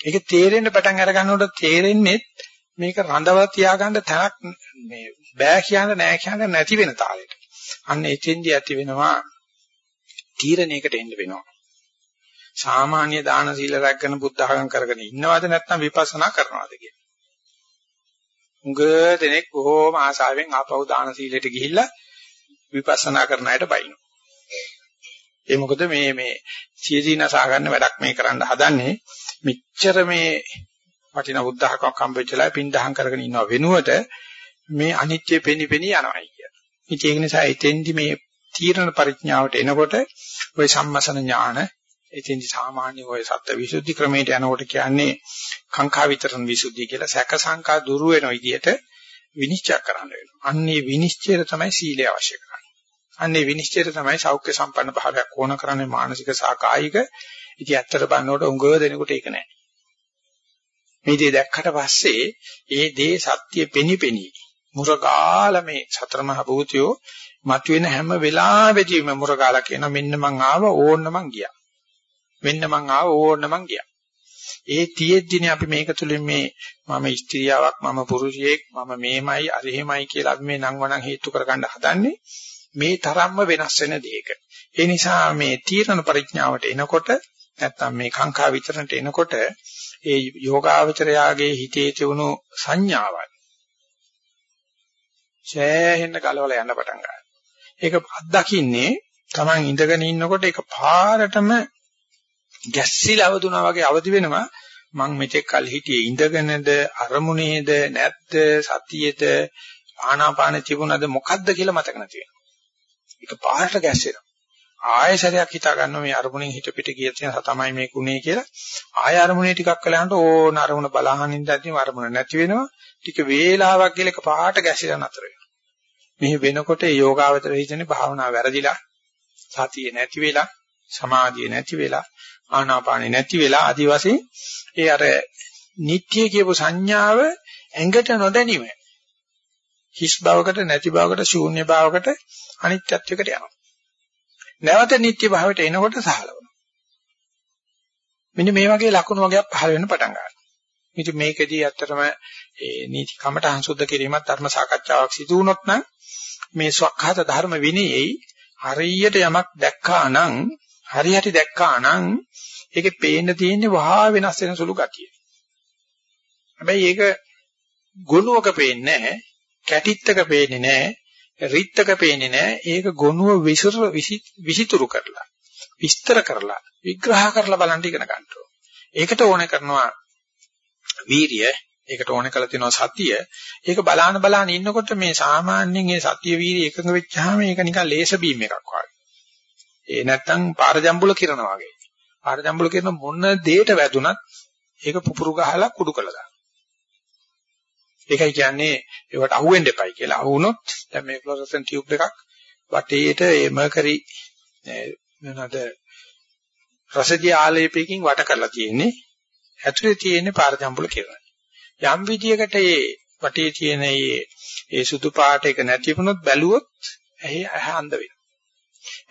ඒක තේරෙන්න පටන් අර ගන්නකොට තේරෙන්නේ මේක රඳවලා තියාගන්න තැනක් මේ බෑ කියන්න නෑ කියන්න නැති වෙන තාලෙට. අන්න එතෙන්දී ඇති වෙනවා තීරණයකට එන්න වෙනවා. සාමාන්‍ය දාන සීල රැකගෙන බුද්ධ ආගම් කරගෙන ඉන්නවද නැත්නම් විපස්සනා කරනවද කියන. උඟ දෙනෙක් බොහෝම ආසාවෙන් ආපහු දාන සීලයට ගිහිල්ලා විපස්සනා කරන අයට බයිනවා. ඒ මොකද මේ මේ සියදීනසා ගන්න වැඩක් මේ කරන්න හදන්නේ මෙච්චර මේ වටිනා බුද්ධහකක් හම්බෙච්චලා පින්දහම් කරගෙන ඉන්නව වෙනුවට මේ අනිත්‍ය පෙනි පෙනි යනවායි කියන. ඉතින් ඒක නිසා එතෙන්දි මේ තීරණ පරිඥාවට එනකොට ওই සම්මසන ඥාන එතෙන්දි සාමාන්‍ය ওই සත්‍ය විසුද්ධි ක්‍රමයට යනකොට කියන්නේ කාංකා විතරන විසුද්ධිය කියලා සැක සංකා දුරු වෙන විදිහට විනිශ්චය කරන්න වෙනවා. අන්නේ විනිශ්චයර තමයි සීලය අවශ්‍ය කරන්නේ. අන්නේ විනිශ්චයර තමයි සෞඛ්‍ය සම්පන්න භාවයක් ඕන කරන්නේ මානසික සහ කායික. ඉතින් ඇත්තට බලනකොට උංගව දෙනකොට ඒක නෑ. මේ දේ දැක්කට පස්සේ ඒ දේ සත්‍ය පෙනිපෙනි මුරගාල මේ සතර මහ භූතයෝ මතුවෙන හැම වෙලාවෙදීම මුරගාලා කියන මෙන්න මං ආව ඕන්න මං ගියා. මෙන්න මං ආව ඕන්න මං ගියා. ඒ තියෙද්දිනේ අපි මේක තුලින් මේ මම ස්ත්‍රියාවක් මම පුරුෂයෙක් මම මේමයි අරහෙමයි කියලා අපි මේ නම් වණන් හේතු කරගන්න හදන්නේ මේ තරම්ම වෙනස් වෙන දෙයක. ඒ නිසා මේ තීරණ පරිඥාවට එනකොට නැත්තම් මේ කාංකා විතරණට එනකොට ඒ යෝගාවචරයාගේ හිතේ තියුණු සංඥාවල් ඡෑහෙන්න ගලවලා යන්න පටන් ගන්නවා. ඒක අත්දකින්නේ Taman ඉඳගෙන ඉන්නකොට ඒක පාරටම ගැස්සිලා අවදුනා වගේ අවදි වෙනවා. මං මෙතෙක් කල් හිටියේ ඉඳගෙනද අරමුණේද නැත්ද සතියේද ආනාපාන තිබුණද මොකද්ද කියලා මතක නැති වෙනවා. ඒක පාරට ගැස්සෙනවා. ආයසරයක් හිතා ගන්නවා මේ අරමුණෙන් හිත පිට ගිය තියෙන තමයි මේ කුණේ කියලා. ආය අරමුණේ ටිකක් වෙලාවට ඕන අරමුණ බලහන් ඉඳද්දී අරමුණ නැති වෙනවා. ටික වේලාවක් ගිහලා එක පාට ගැසිලා නතර වෙනවා. මෙහි වෙනකොට ඒ යෝගාවචර හිතන්නේ භාවනාව වැරදිලා සතිය නැති වෙලා සමාධිය නැති වෙලා ආනාපානෙ නැති වෙලා ආදි වශයෙන් ඒ අර නිත්‍ය කියපු සංඥාව ඇඟට නොදැනීම හිස් භවකට නැති භවකට ශූන්‍ය භවකට අනිත්‍යත්වයකට යනවා නැවත නිත්‍ය භාවයට එනකොට සහලවනවා. මෙන්න මේ වගේ ලක්ෂණ වගේක් පහළ වෙන්න පටන් ගන්නවා. ඉතින් මේකෙදී ඇත්තටම ඒ නීති කමටහන් සුද්ධ කිරීමත් ධර්ම සාකච්ඡාවක් සිදු වුණොත් නම් මේ ස්වකහත ධර්ම විනයෙහි හරියට යමක් දැක්කා නම් හරියට දැක්කා නම් ඒකේ පේන්න තියෙන්නේ වහා වෙනස් වෙන සුළු ගතිය. හැබැයි ඒක ගුණවක පේන්නේ නැහැ, කැටිත්තක පේන්නේ නැහැ, රිත්තක පේන්නේ නැහැ. ඒක ගොනුව විසිර විසිතුරු කරලා විස්තර කරලා විග්‍රහ කරලා බලන්න ඉගෙන ගන්න ඒකට ඕනේ කරනවා වීරිය ඒකට ඕනේ කරලා තියෙනවා සතිය. ඒක බලාන බලාන ඉන්නකොට මේ සාමාන්‍යයෙන් මේ සතිය වීරිය එකඟ වෙච්චාම ඒක නිකන් ලේස බීම් එකක් වගේ. ඒ නැත්තම් පාරජම්බුල කිරනවා වගේ. පාරජම්බුල කිරන මොන දෙයකට වැදුනත් ඒක පුපුරු ගහලා කුඩු කළා. ඒකයි කියන්නේ ඒවට අහුවෙන්න එපයි කියලා. අහුනොත් දැන් මේ ෆ්ලොරසන් ටියුබ් එකක් වටේට ඒ මර්කරි මොනවාද රසදී ආලේපයකින් වට කරලා තියෙන්නේ. ඇතුලේ තියෙන්නේ පාරජම්බුල කියලා. යම් විදියකට ඒ වටේ තියෙන ඒ ඒ සුදු පාට එක නැති වුණොත් බැලුවොත් ඇහි ඇහ අඳ වෙනවා.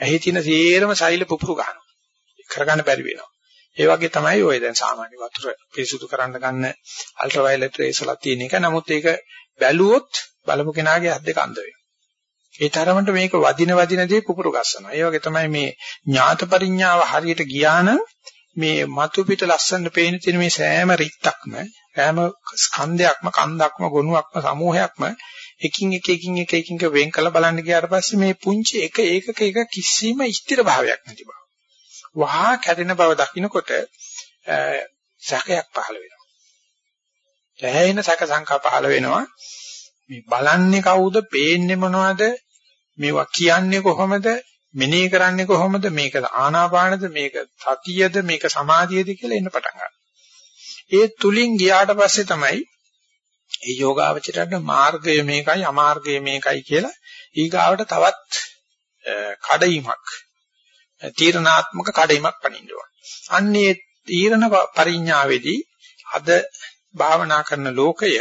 ඇහි තියෙන සේරම සෛල පුපුරු ගන්නවා. කරගන්න බැරි වෙනවා. ඒ වගේ තමයි ඔය දැන් සාමාන්‍ය වතුර පිරිසුදු කරන්න ගන්න අල්ට්‍රා වයලට් රේස් වල තියෙන එක. නමුත් ඒක බැලුවොත් බලමු කෙනාගේ අත් දෙක අඳ වෙනවා. ඒ තරමට මේක වදින වදින දේ පුපුරු ගස්සනවා. ඒ වගේ තමයි මේ ඥාත පරිඥාව හරියට ගියා නම් මේ මතු පිට ලස්සන පේන තියෙන මේ සෑම රිත්තක්ම සෑම ස්කන්ධයක්ම කන්දක්ම ගොනුවක්ම සමූහයක්ම එකින් එක එකින් එක එකින් එක වෙන් කළ බලන්න ගියාට පස්සේ මේ පුංචි එක ඒකක එක කිසිම ස්ථිර භාවයක් නැති බව. වහා කැඩෙන බව දකිනකොට සැකයක් පහළ වෙනවා. දැහැින සැක සංකා පහළ වෙනවා. මේ බලන්නේ කවුද? පේන්නේ මොනවද? මේවා කියන්නේ කොහොමද? මෙනෙහි කරන්නේ කොහොමද? මේක ආනාපානද? මේක සතියද? මේක සමාධියද කියලා එන්න පටන් ගන්නවා. ඒ තුලින් ගියාට පස්සේ තමයි ඒ යෝගාවචරයට මාර්ගය මේකයි අමාර්ගය මේකයි කියලා ඊගාවට තවත් කඩයිමක් තීරණාත්මක කඩයිමක් පනින්න ඕන. අන්නේ තීරණ පරිඥාවේදී අද භාවනා කරන ලෝකය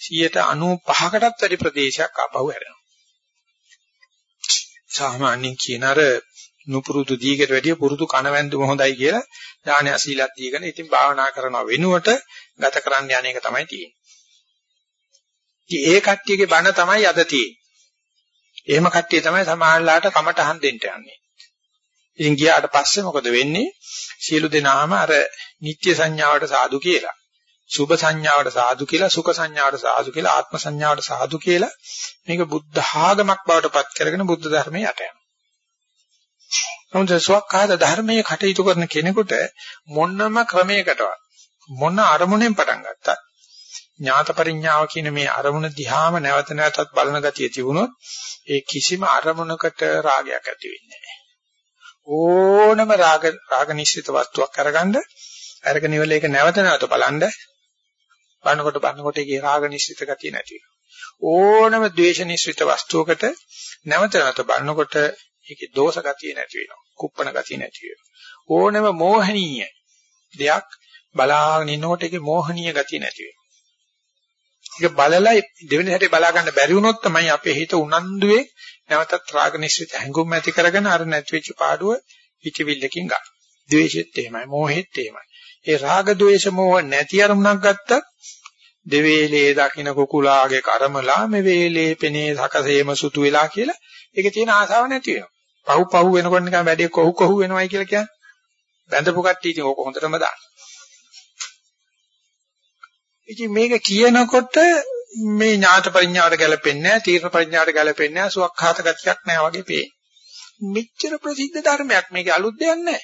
95කටත් වැඩි ප්‍රදේශයක් ආපහු හැරෙනවා. සාමාන්‍යයෙන් කියන අර නුපුරුදු දීකට වැඩිය පුරුදු කණවැන්දුම හොඳයි කියලා දාන අසීලත් දීගෙන ඉතින් භාවනා කරනවා වෙනුවට ගත කරන්න යන එක තමයි තියෙන්නේ. ඉතින් ඒ කට්ටියගේ බණ තමයි අද තියෙන්නේ. එහෙම කට්ටිය තමයි සමාහලලාට කමටහන් දෙන්න යන්නේ. ඉතින් ගියාට පස්සේ මොකද වෙන්නේ? සියලු දෙනාම අර නිත්‍ය සංඥාවට සාදු කියලා. සුභ සංඥාවට සාදු කියලා, සුඛ සංඥාවට සාදු කියලා, ආත්ම සංඥාවට සාදු කියලා මේක බුද්ධ ආගමක් බවට පත් කරගෙන බුද්ධ ධර්මයේ යට යනවා. නමුත් සුවක්ඛාත ධර්මයේ කටයුතු කරන කෙනෙකුට මොනම ක්‍රමයකටවත් මොන අරමුණෙන් පටන් ගත්තත් ඥාත පරිඥාව කියන මේ අරමුණ දිහාම නැවත නැවතත් බලන ගතිය තිබුණොත් ඒ කිසිම අරමුණකට රාගයක් ඇති වෙන්නේ නැහැ. ඕනම රාග රාග නිශ්චිත වස්තුවක් අරගන්න අරගෙන ඉවල ඒක නැවත නැවත බලන්න බලනකොට බලනකොට ඒකේ රාග නිශ්චිත ගතිය නැති ඕනම ද්වේෂ නිශ්චිත වස්තුවකට නැවත නැවත බලනකොට ඒකේ දෝෂ ගතිය නැති වෙනවා. කුප්පණ ගතිය නැති වෙනවා. ඕනම මෝහනීය දෙයක් බලාගෙන ඉන්නකොට ඒකේ මෝහනීය ගතිය නැති වෙනවා. ඒක බලලා දෙවෙනි හැටේ බලා ගන්න බැරි වුණොත් තමයි අපේ හිත උනන්දුවේ නැවතත් රාග නිශ්චිත හැඟුම් ඇති කරගෙන අර නැති වෙච්ච පාඩුව හිතවිල්ලකින් ගන්න. ද්වේෂෙත් එහෙමයි, මෝහෙත් එහෙමයි. ඒ රාග ද්වේෂ මෝහ නැති අරමුණක් ගත්තත් දෙවේලේ දකින්න කුකුලාගේ කර්මලා මේ වේලේ පෙනේ සකසේම සුතු වෙලා කියලා ඒකේ තියෙන ආසාව නැති වෙනවා. පහු පහු වෙනකොට නිකන් වැඩේ කොහු කොහු වෙනවයි කියලා කියන්නේ. බැඳපු කට්ටිය ඉතින් ඕක හොඳටම දාන්න. ඉතින් මේක කියනකොට මේ ඥාත පරිඥාවට ගැලපෙන්නේ නැහැ, තීර්ණ පරිඥාවට ගැලපෙන්නේ නැහැ, සුවක්ඛාත ගතියක් නැහැ වගේ පේන. මෙච්චර ප්‍රසිද්ධ ධර්මයක් මේකේ අලුත් දෙයක් නැහැ.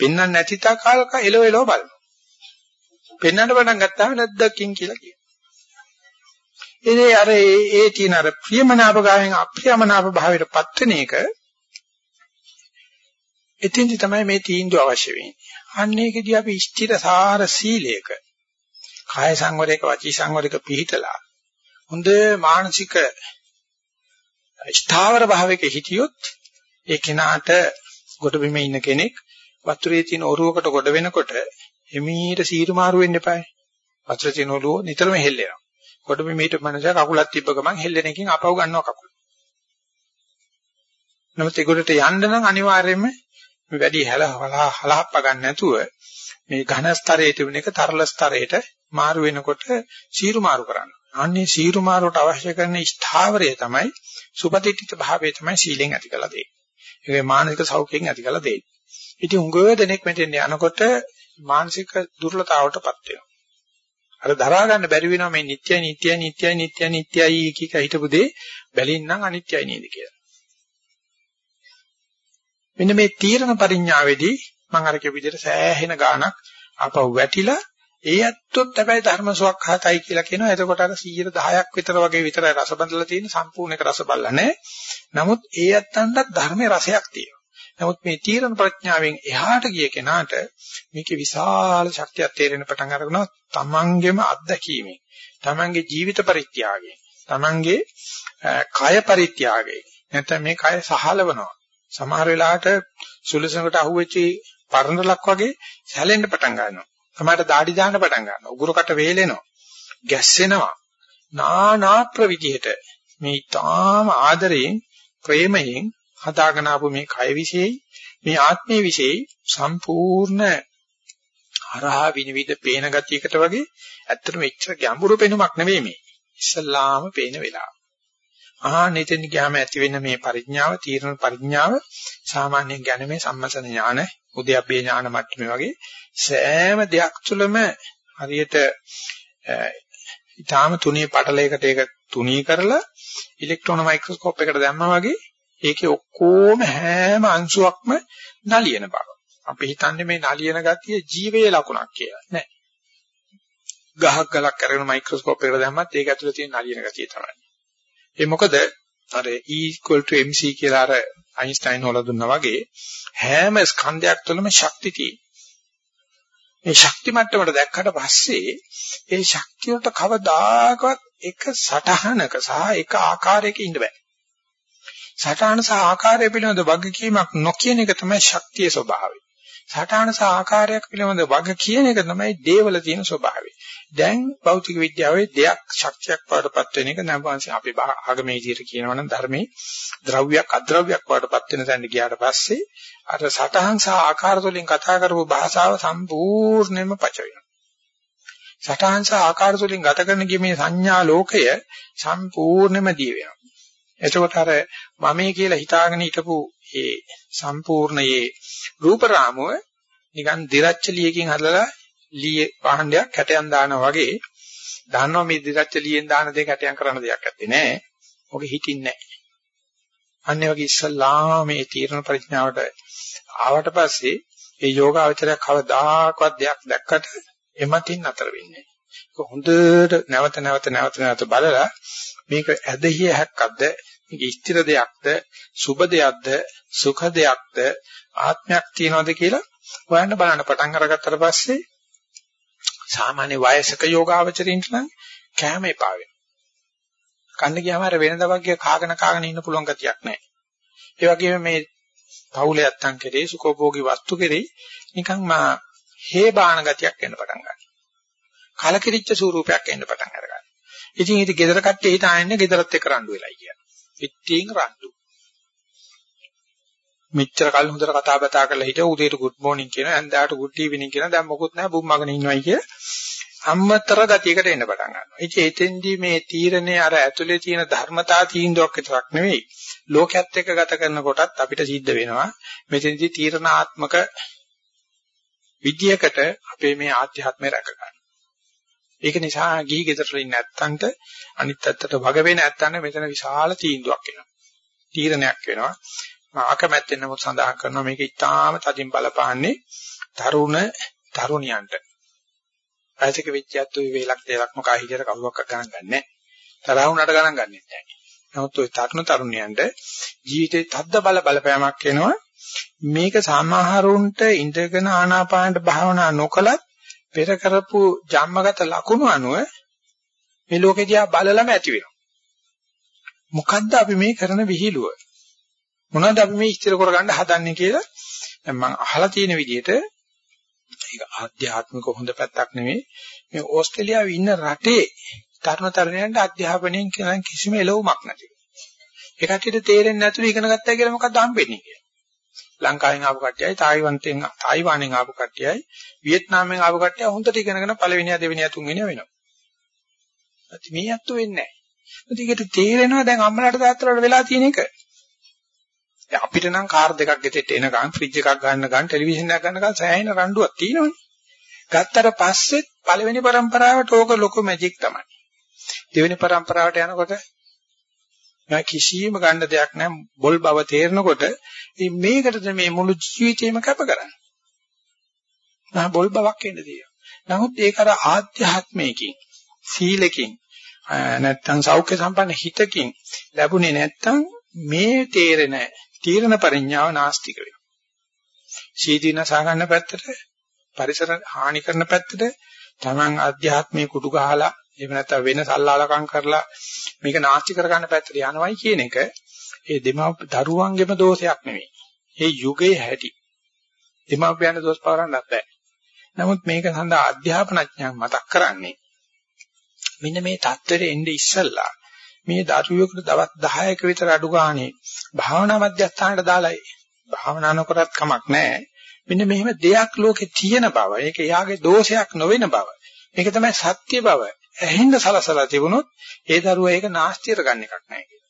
පෙන්වන්න නැති තාකාලක එලව එලව බලන්න. පෙන්වන්න පටන් ගත්තාම නැද්දකින් කියලා කියනවා. ඉතින් අර ඒ ඒ තියෙන අර ප්‍රියමනාප ගාවෙන් අප්‍රියමනාප භාවයට පත් වෙන එක එතින්දි තමයි මේ තීන්දුව අවශ්‍ය වෙන්නේ. අන්න ඒකදී අපි ස්ථිර සාර සීලයක කාය සංවරයක වචී සංවරයක පිහිටලා හොඳ මානසික ස්ථාවර භාවයක හිටියොත් ඒ කෙනාට ගොඩ බිමේ ඉන්න කෙනෙක් වතුරේ තියෙන ඔරුවකට ගොඩ වෙනකොට එමීට සීරු මාරු වෙන්න එපායි. වතුරේ තියෙන ඔරුව නිතරම හෙල්ලෙනවා. ගොඩ බිමේට මනස කකුලක් තිබ්බ ගමන් හෙල්ලෙන එකකින් අපව ගන්නවා කකුල. නමුත් ඒකට යන්න නම් අනිවාර්යයෙන්ම මේ වැඩි හැල හලහප්ප ගන්න නැතුව මේ ඝන ස්තරයේ තිබුණ එක තරල ස්තරයට මාරු වෙනකොට සීරු මාරු කරන්න. අන්නේ සීරු මාරුවට අවශ්‍ය කරන ස්ථාවරය තමයි සුපතිත්‍ිත භාවය තමයි සීලෙන් ඇති කළ දෙන්නේ. ඒකේ මානසික සෞඛ්‍යයෙන් ඇති කළ දෙන්නේ. ඉතින් උඟ දෙනෙක් මෙතෙන් යනකොට මානසික දුර්වලතාවටපත් වෙනවා. අර දරා ගන්න බැරි වෙනවා මේ නිට්ටයයි නිට්ටයයි නිට්ටයයි නිට්ටයයි නිට්ටයයි කීක හිටපු දේ බැලින්නම් අනිත්‍යයි නේද කියලා. මෙන්න මේ තීරණ පරිඥාවේදී මම අර කිය විදිහට සෑහෙන ගාණක් ආපහු වැටිලා ඒ ඇත්තොත් හැබැයි ධර්ම සුවක්හතයි කියලා කියනවා. එතකොට අර 110ක් විතර වගේ විතරයි රස බඳලා තියෙන සම්පූර්ණ එක රස බලලා නැහැ. නමුත් ඒ ඇත්තන්ට ධර්මයේ රසයක් තියෙනවා. නමුත් මේ තීරණ ප්‍රඥාවෙන් එහාට ගිය කෙනාට මේකේ විශාල ශක්තියක් තේරෙන පටන් අරගෙනවා. තමන්ගේම අත්දැකීමෙන්, තමන්ගේ ජීවිත පරිත්‍යාගයෙන්, තමන්ගේ කය පරිත්‍යාගයෙන්. නැත්නම් මේ කය සහලවනවා. සමහර වෙලාවට සුළුසඟට අහුවෙච්ච පරණලක් වගේ සැලෙන්න පටන් ගන්නවා. සමහරට দাঁඩි දාන්න පටන් ගන්නවා. උගුරකට වේලෙනවා. ගැස්සෙනවා. නානා ප්‍රවිධියට මේ ඊටාම ආදරයෙන් ප්‍රේමයෙන් හදාගෙන ආපු මේ කය විශේෂයි මේ ආත්මයේ විශේෂයි සම්පූර්ණ හරහා විනිවිද පේන ගතියකට වගේ ඇත්තටම එච්චර ගැඹුරු පෙනුමක් නෙවෙයි මේ. ඉස්සල්ලාම පේන වෙලාව. ආහන් එතෙන් ගියාම ඇති වෙන මේ පරිඥාව, තීරණ පරිඥාව සාමාන්‍යයෙන් ගැන මේ සම්මසන ඥාන, උද්‍යප්පේ ඥාන මට්ටමේ වගේ සෑම දෙයක් තුළම හරියට ඊටාම තුනී පටලයකට ඒක තුනී කරලා ඉලෙක්ට්‍රෝන මයික්‍රොස්කෝප් එකකට දැම්මා වගේ ඒකේ ඔක්කොම හැම අංශුවක්ම නලියන බව. අපි හිතන්නේ මේ නලියන ගතිය ජීවයේ ලකුණක් කියලා. නෑ. ගහක් ගලක් කරගෙන මයික්‍රොස්කෝප් එකකට දැම්මත් ඒක ඇතුලේ තියෙන නලියන ගතිය තමයි. ඒ මොකද අර E mc කියලා අර අයින්ස්ටයින් හොල දුන්නා වගේ හැම ස්කන්ධයක් තුළම ශක්තිය තියෙනවා. මේ ශක්ති මට්ටමට දැක්කට පස්සේ ඒ ශක්තිය වලට කවදාකවත් එක සටහනක සහ එක ආකාරයක ඉන්න බෑ. සටහන සහ ආකාරය පිළිබඳ වගකීමක් නොකියන එක තමයි ශක්තියේ ස්වභාවය. සටහන සහ ආකාරයක් පිළිබඳ වග කියන එක තමයි දේවල තියෙන ස්වභාවය. දැන් භෞතික විද්‍යාවේ දෙයක් ශක්තියක් වඩපත් වෙන එක නැවන්සි අපි ආගමේ විදිහට කියනවනම් ධර්මයේ ද්‍රව්‍යයක් අද්‍රව්‍යයක් වඩපත් වෙන තැනට ගියාට පස්සේ අර සටහන් සහ ආකාර වලින් කතා කරපු භාෂාව සම්පූර්ණයෙන්ම පච වෙනවා. සටහන් සහ ආකාර වලින් ගත කරන මේ සංඥා ලෝකය සම්පූර්ණයෙන්ම දී වෙනවා. එතකොට අර මමේ කියලා හිතාගෙන හිටපු ඒ සම්පූර්ණයේ රූප රාමුව නිකන් දිරච්ච ලියකින් හදලා ලී පහණ්ඩයක් කැටයන් දානවා වගේ දන්නවා මේ දිරච්ච ලියෙන් දාන දෙක කැටයන් කරන දෙයක් නැත්තේ නෑ. ඔක හිතින්නේ නෑ. අන්නේ වගේ ඉස්සල්ලා මේ තීරණ ප්‍රඥාවට ආවට පස්සේ ඒ යෝගාවචරය කවදාකවත් දෙයක් දැක්කට එමතින් අතර වෙන්නේ. ඒක හොඳට නැවත නැවත නැවත නැවත බලලා මේක ඇදහිය හැක්කක්ද මේක ස්ථිර දෙයක්ද සුබ දෙයක්ද සුඛ දෙයක්ද ආත්මයක් තියනවද කියලා හොයන්න බලන්න පටන් අරගත්තට පස්සේ සාමාන්‍ය වයසක යෝගාවචරින්ට නම් කැම එපා වෙනවා. කන්න ගියාම අර වෙනදා වගේ කාගෙන කාගෙන ඉන්න පුළුවන් ගතියක් නැහැ. ඒ වගේම මේ පවුලේ නැත්තම් කෙරේ සුඛෝභෝගී වස්තු කෙරේ නිකන් මා හේ බාන ගතියක් එන්න පටන් ගන්නවා. කලකිරිච්ච ස්වරූපයක් එන්න පටන් අරගන්නවා. ඉතින් ඉතින් ගෙදර කට්ටිය හිත ආන්නේ ගෙදරත් එක්ක රණ්ඩු වෙලයි කියන්නේ. පිටින් රණ්ඩු. මෙච්චර කල් හොඳට කතා බතා කරලා හිටිය උදේට good morning කියන ඇන්දාට good evening කියන දැන් මොකුත් නැහැ බුම්මගෙන ඉන්නවයි කිය. අම්මතර ගතියකට එන්න පටන් ගන්නවා. ඉතින් එතෙන්දී මේ තීරණේ අර ඇතුලේ තියෙන ධර්මතා තීන්දුවක් විතරක් නෙවෙයි ලෝකයේත් එක්ක ගත කරනකොටත් අපිට සිද්ධ වෙනවා මෙතෙන්දී තීරණාත්මක විද්‍යයකට අපේ මේ ආධ්‍යාත්මය රැක ගන්න. ඒක නිසා ගිහි ගෙදර වලින් නැත්තන්ට අනිත් ඇත්තට වග වෙන නැත්තන්ට මෙතන විශාල තීන්දුවක් එනවා. තීරණයක් වෙනවා. ආකමැත්තෙන් නමුත් සඳහන් කරනවා මේක ඉතාම තදින් බලපාන්නේ තරුණ තරුණියන්ට. ඇයිසක විද්‍යාත්තු වේලක් දෙලක් මොකා හිතර කවුරක් ගණන් ගන්නෑ. තරහ උනට ගණන් ගන්නෙත් නෑ. නමුත් ওই තරුණ තරුණියන්ට ජීවිතේ තද්ද බල බලපෑමක් එනවා. මේක සමහරුන්ට ඉඳගෙන ආනාපානට භාවනා නොකලත් පෙර කරපු ජන්මගත ලකුණු අනුව මේ ලෝකෙ දිහා බලලම ඇති වෙනවා. මොකද්ද අපි මේ කරන විහිළුව? මොනවද අපි මේ ඉස්තර කරගන්න හදන්නේ කියලා දැන් මම අහලා තියෙන විදිහට ඒක ආධ්‍යාත්මික හොඳ පැත්තක් නෙමෙයි මේ ඕස්ට්‍රේලියාවේ ඉන්න රටේ තරුණ තරුණයන්ට අධ්‍යාපනයෙන් කියන කිසිම එළවුමක් නැති. ඒ කට්ටියට තේරෙන්නේ නැතුව ඉගෙන ගත්තා කියලා මොකක්ද හම්බෙන්නේ කියලා. ලංකාවෙන් ආපු කට්ටියයි තායිවන්තයෙන් තායිවානෙන් ආපු කට්ටියයි වියට්නාමයෙන් ආපු කට්ටිය හොඳට ඉගෙනගෙන පළවෙනියා දෙවෙනියා තුන්වෙනියා වෙනවා. ඇති මේ අත්තු වෙන්නේ නැහැ. ඒකට තේරෙනවා දැන් අම්මලාට තාත්තලාට වෙලා තියෙන එක. අපිට නම් කාර් දෙකක් ගෙතෙට එනකන් ෆ්‍රිජ් එකක් ගන්න ගන්න ටෙලිවිෂන් එකක් ගන්නකන් සෑහෙන රණ්ඩුවක් තියෙනවනේ. ගත්තට පස්සෙත් පළවෙනි પરම්පරාවට ඕක ලොකු මැජික් තමයි. දෙවෙනි પરම්පරාවට යනකොට මම කිසිම ගන්න දෙයක් නැහැ බොල් බව තේරෙනකොට මේකටද මේ මුළු ජීවිතේම කැප කරන්නේ. මම බොල් බවක් එන්න දෙනවා. නමුත් ඒක අර ආධ්‍යාත්මයකින් සීලකින් නැත්තම් සෞඛ්‍ය සම්පන්න හිතකින් ලැබුණේ නැත්තම් මේ තේරෙන තීරණ පරිඥාව නාස්තික වෙනවා. සීදීන සාගන්න පැත්තට පරිසර හානි කරන පැත්තට Taman අධ්‍යාත්මයේ කුඩු ගහලා එහෙම නැත්නම් වෙන සල්ලාලකම් කරලා මේක නාස්ති කරගන්න පැත්තට යනවයි කියන එක ඒ දෙමාප දරුවන්ගේම දෝෂයක් නෙවෙයි. ඒ යුගයේ හැටි. දෙමාපියන් දෝෂ පවරන්නත් බෑ. නමුත් මේක සඳහා අධ්‍යාපනඥයන් මතක් කරන්නේ මෙන්න මේ தත්ත්වෙට එන්නේ ඉස්සල්ලා මේ දරුවෙකුට දවස් 10ක විතර අඩු ගානේ භාවනා මධ්‍යස්ථානට දාලා භාවනා නොකරත් කමක් නැහැ. මෙන්න මෙහෙම දෙයක් ලෝකේ තියෙන බව. ඒක එයාගේ දෝෂයක් නොවන බව. මේක තමයි සත්‍ය බව. ඇහෙන්න සලසලා තිබුණොත් ඒ දරුවා ඒක නාස්තියට ගන්න එකක් නැහැ කියලා.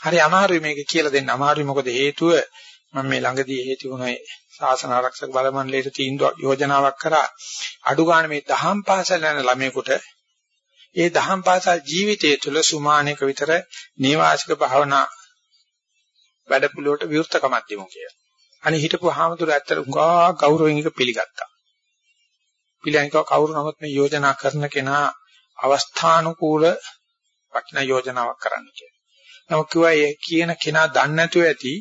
හරි අමාරුයි මේක කියලා දෙන්න. අමාරුයි මොකද හේතුව මම මේ ළඟදී හේතු වුණේ ශාසන ආරක්ෂක බල මණ්ඩලයේ තීන්දුව යෝජනාවක් කරා අඩු ගන්න මේ දහම් පාසල් යන ළමයෙකුට ඒ දහම් පාසල් ජීවිතය තුළ සුමානක විතර නේවාසික භාවනා වැඩපිළිවෙලට විවෘතකමක් දෙමු කියලා. අනේ හිටපු හාමුදුර ඇත්තට උගා ගෞරවයෙන් එක පිළිගත්තා. පිළිගනිකව කවුරු නමුත් මේ යෝජනා කරන කෙනා අවස්ථානුකූල වටිනා යෝජනාවක් කරන්න කියලා. නමුත් කිව්වා ඒ කියන කෙනා දන්නේ නැතුව ඇති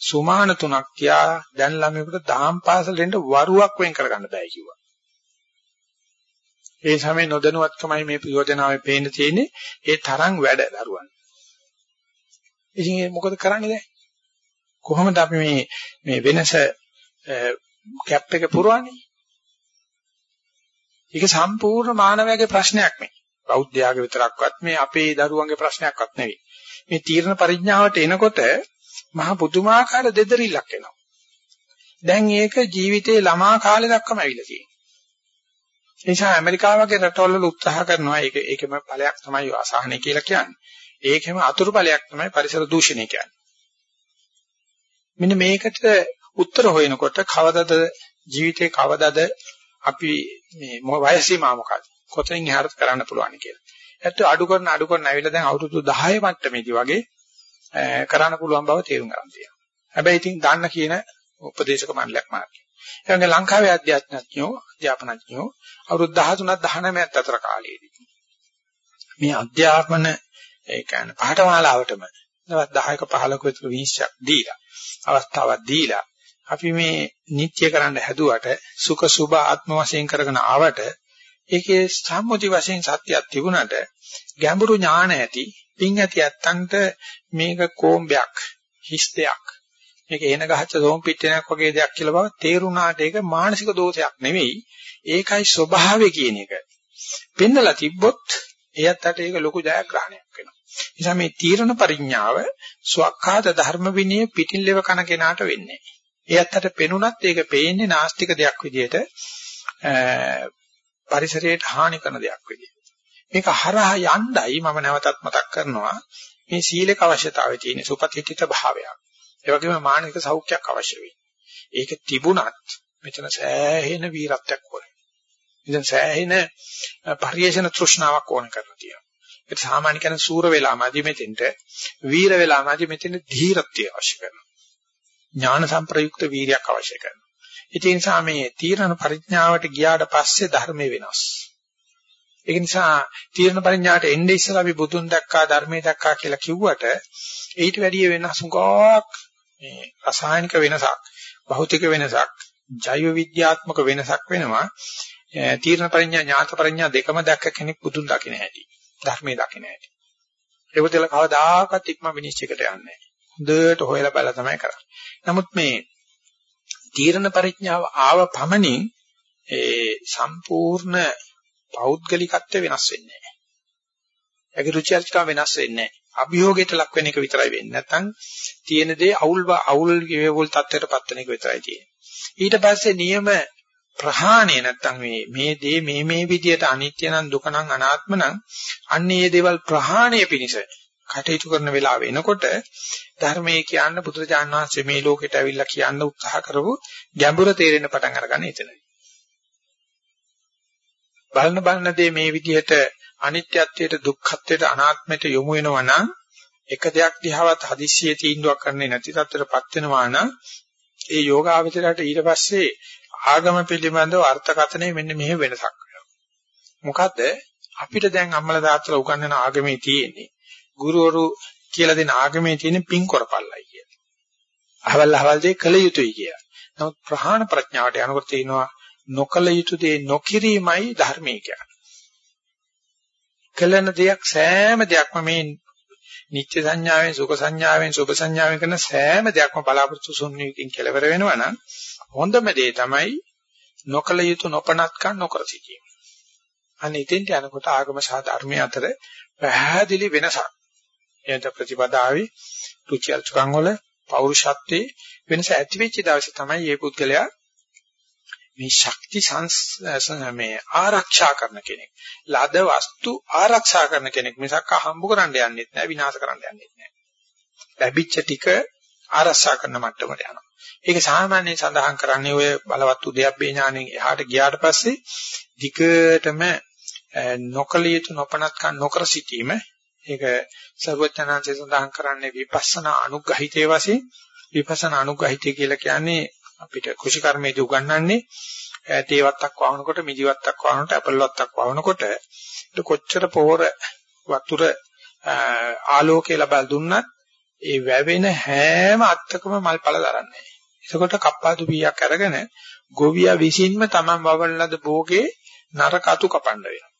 සුමාන තුනක් තියා දැන් ළමයෙකුට දහම් පාසලෙන්ද වරුවක් වෙන් කරගන්න බෑ කිව්වා. ඒ සමේ නොදැනුවත්කමයි මේ යෝජනාවේ පේන්න තියෙන්නේ ඒ තරම් වැඩ දරුවන්. ඉතින් මොකද කරන්නේ දැන්? කොහොමද අපි මේ මේ වෙනස කැප් එක පුරවන්නේ. ඒක සම්පූර්ණ මානවයාගේ ප්‍රශ්නයක් නෙවෙයි. බෞද්ධයාගේ විතරක්වත් මේ අපේ දරුවන්ගේ ප්‍රශ්නයක්වත් නෙවෙයි. මේ තීරණ පරිඥාවට එනකොට මහ පුදුමාකාර දෙදරිල්ලක් එනවා. දැන් ඒක ජීවිතේ ළමා කාලේ දක්වාම ඇවිල්ලා තියෙනවා. ඒ නිසා ඇමරිකාව වගේ රටවල උත්සාහ කරනවා ඒක ඒකෙම ඵලයක් තමයි අසහනය කියලා කියන්නේ. ඒකෙම අතුරු ඵලයක් තමයි පරිසර දූෂණය කියන්නේ. මෙන්න මේකට උත්තර හොයනකොට කවදද ජීවිතේ කවදද අපි මේ වයස සීමා මොකක්ද? කොතනින් එහාට කරන්න පුළුවන් කියලා. ඇත්තට අඩු කරන අඩු කරන ඇවිල්ලා දැන් අවුරුදු 10 මට්ටමේදී වගේ කරන්න පුළුවන් බව තේරුම් ගන්න තියෙනවා. හැබැයි ඉතින් දන්න කියන උපදේශක මණ්ඩලයක් මාර්ගය. ඒ වගේ ලංකාවේ අධ්‍යාත්මඥයෝ අධ්‍යාපනඥයෝ අවුරුදු 13ක් 19ක් අතර කාලයේදී මේ අධ්‍යාපන ඒ කියන්නේ පාඨමාලාවටම දවස් 10ක 15ක විතර විනිශ්චයක් දීලා අවස්ථාවක් දීලා අපි මේ නිත්‍ය කරන්න හැදුවට සුඛ සුභ ආත්ම වශයෙන් කරගෙන ආවට ඒකේ සම්මුති වශයෙන් සත්‍යයක් තිබුණාට ගැඹුරු ඥාන ඇති පිං ඇති ඇත්තන්ට මේක කොම්බයක් හිස් දෙයක්. මේක එන ගහච්ච සෝම් පිටිනක් වගේ දෙයක් කියලා බව තේරුණාට ඒක මානසික දෝෂයක් නෙවෙයි. ඒකයි ස්වභාවය කියන එක. පෙන්නලා තිබ්බොත් එයත් අට ඒක ලොකු ජයග්‍රහණයක් වෙනවා. නිසා මේ තීරණ පරිඥාව ස්වකහාත ධර්ම විනය පිටින් ලෙව කන කෙනාට වෙන්නේ. එයත් අට පෙනුනත් ඒක පේන්නේ නාස්තික දෙයක් විදිහට පරිසරයට හානි කරන දෙයක් විදිහට මේක හරහා යණ්ඩයි මම නැවතත් මතක් කරනවා මේ සීලක අවශ්‍යතාවය තියෙන සුපතිත්‍ිත භාවයක් ඒ වගේම මානසික සෞඛ්‍යයක් අවශ්‍ය වෙයි. ඒක තිබුණත් මෙතන සෑහෙන වීරත්වයක් ඕනේ. ඉතින් සෑහෙන පරිේශන තෘෂ්ණාවක් ඕන කරලා තියෙනවා. ඒක සාමාන්‍ය කෙනෙක් සූර වෙලා මදි මෙතෙන්ට වීර වෙලා මදි මෙතෙන්ට ධීරත්වය අවශ්‍ය කරනවා. ඥාන සම්ප්‍රයුක්ත වීරියක් අවශ්‍ය කරනවා. ඒ නිසා මේ තීරණ පරිඥාවට ගියාට පස්සේ ධර්මය වෙනස්. ඒක නිසා තීරණ පරිඥාවට එන්නේ ඉස්සලා අපි බුදුන් දැක්කා ධර්මයේ දැක්කා කියලා කිව්වට ඊට වැඩිය වෙනස් උගාවක් මේ රසායනික වෙනසක්, භෞතික වෙනසක්, ජෛව විද්‍යාත්මක වෙනසක් වෙනවා. තීර්ණ පරිඥා ඥාත පරිඥා දෙකම දැක්ක කෙනෙක් බුදුන් දකින්න හැටි. ධර්මයේ දකින්න හැටි. ඒකදල කවදාකවත් ඉක්ම විනිශ්චයකට යන්නේ නැහැ. හොඳට හොයලා බලලා තමයි කරන්නේ. නමුත් මේ තීරණ පරිඥාව ආව පමණින් ඒ සම්පූර්ණ පෞද්ගලිකත්වය වෙනස් වෙන්නේ නැහැ. ඒකේ රුචි අරුචිකම වෙනස් වෙන්නේ නැහැ. අභියෝගයට ලක් වෙන එක විතරයි වෙන්නේ. නැත්නම් තියෙන දේ අවුල් අවුල් වේවුල් තත්ත්වයටපත් වෙන එක විතරයි තියෙන්නේ. ඊට පස්සේ නියම ප්‍රහාණය නැත්නම් මේ මේ දේ මේ මේ විදියට අනිත්‍ය නම් දුක නම් අනාත්ම නම් අන්න ඒ දේවල් ප්‍රහාණය පිණිස කටයුතු කරන වෙලාව එනකොට ධර්මයේ කියන්න බුදුරජාණන් වහන්සේ මේ ලෝකෙට ඇවිල්ලා කියන්න උත්සාහ කරපු ගැඹුර තේරෙන පටන් අරගන්න එතනදී. බලන බලන දේ මේ විදිහට අනිත්‍යත්වයට දුක්ඛත්වයට අනාත්මයට යොමු වෙනවා නම් එක දෙයක් දිහාවත් හදිස්සියේ තීන්දුවක් කරන්නේ නැති තත්ත්වයටපත් වෙනවා නම් ඒ යෝගාවචරයට ඊට පස්සේ ආගම පිළිබඳව අර්ථකථනය මෙන්න මෙහෙම වෙනසක් වෙනවා. මොකද අපිට දැන් අම්මලා තාත්තලා උගන්වන ආගමේ තියෙන්නේ ගුරුවරු කියලා දෙන ආගමේ තියෙන පින් කරපල්ලයි කියලා. අහවල් අහවල් දේ කළ යුතුයි කියලා. නමුත් ප්‍රහාණ ප්‍රඥාවට යනකොට තියෙනවා නොකළ යුතු දේ නොකිරීමයි ධර්මය කියන්නේ. කලන දෙයක් සෑම දෙයක්ම මේ නිත්‍ය සංඥාවෙන් සුඛ සංඥාවෙන් සුභ සංඥාවෙන් කරන සෑම දෙයක්ම බලාපොරොත්තු සුන්නියකින් කෙලවර වෙනවා නම් හොඳම දේ තමයි නොකල යුතු නොපනත්කම් නොකර සිටීම. අන්න ඉතින්ට යනකොට ආගම සහ ධර්මයේ අතර පැහැදිලි වෙනසක්. එනත ප්‍රතිපදාවේ රුචි අරුචිකම් වල පෞරුෂත්වයේ වෙනස ඇති වෙච්ච දවසේ තමයි මේ පුද්ගලයා මේ ශක්ති සංස් මේ ආරක්ෂා කරන කෙනෙක්. ලද වස්තු ආරක්ෂා කරන කෙනෙක් මිසක් අහම්බ කරන්න යන්නෙත් නෑ විනාශ කරන්න යන්නෙත් නෑ. ලැබිච්ච ටික ආරක්ෂා කරන මට්ටමට යනවා. ඒක සාමාන්‍යයෙන් සඳහන් කරන්නේ ඔය බලවත් උද්‍යප්පේ ඥාණයෙන් එහාට ගියාට පස්සේ ධිකටම නොකල යුතු නොපනත්කම් නොකර සිටීම ඒක සර්වඥාන්සේ සඳහන් කරන්නේ විපස්සනා අනුග්‍රහිතේ වශයෙන් විපස්සනා අනුග්‍රහිතය කියලා කියන්නේ අපිට කුෂි කර්මයේදී උගන්වන්නේ තේවත්තක් වවනකොට මිදිවත්තක් වවනකොට ඇපල්වත්තක් වවනකොට කොච්චර පොහොර වතුර ආලෝකය ලබා දුන්නත් ඒ වැවෙන හැම අත්තකම මල්පල දරන්නේ. එතකොට කප්පාදු බීයක් අරගෙන ගොවියා විසින්ම Taman වවන ලද භෝගේ නරක අතු කපන්න වෙනවා.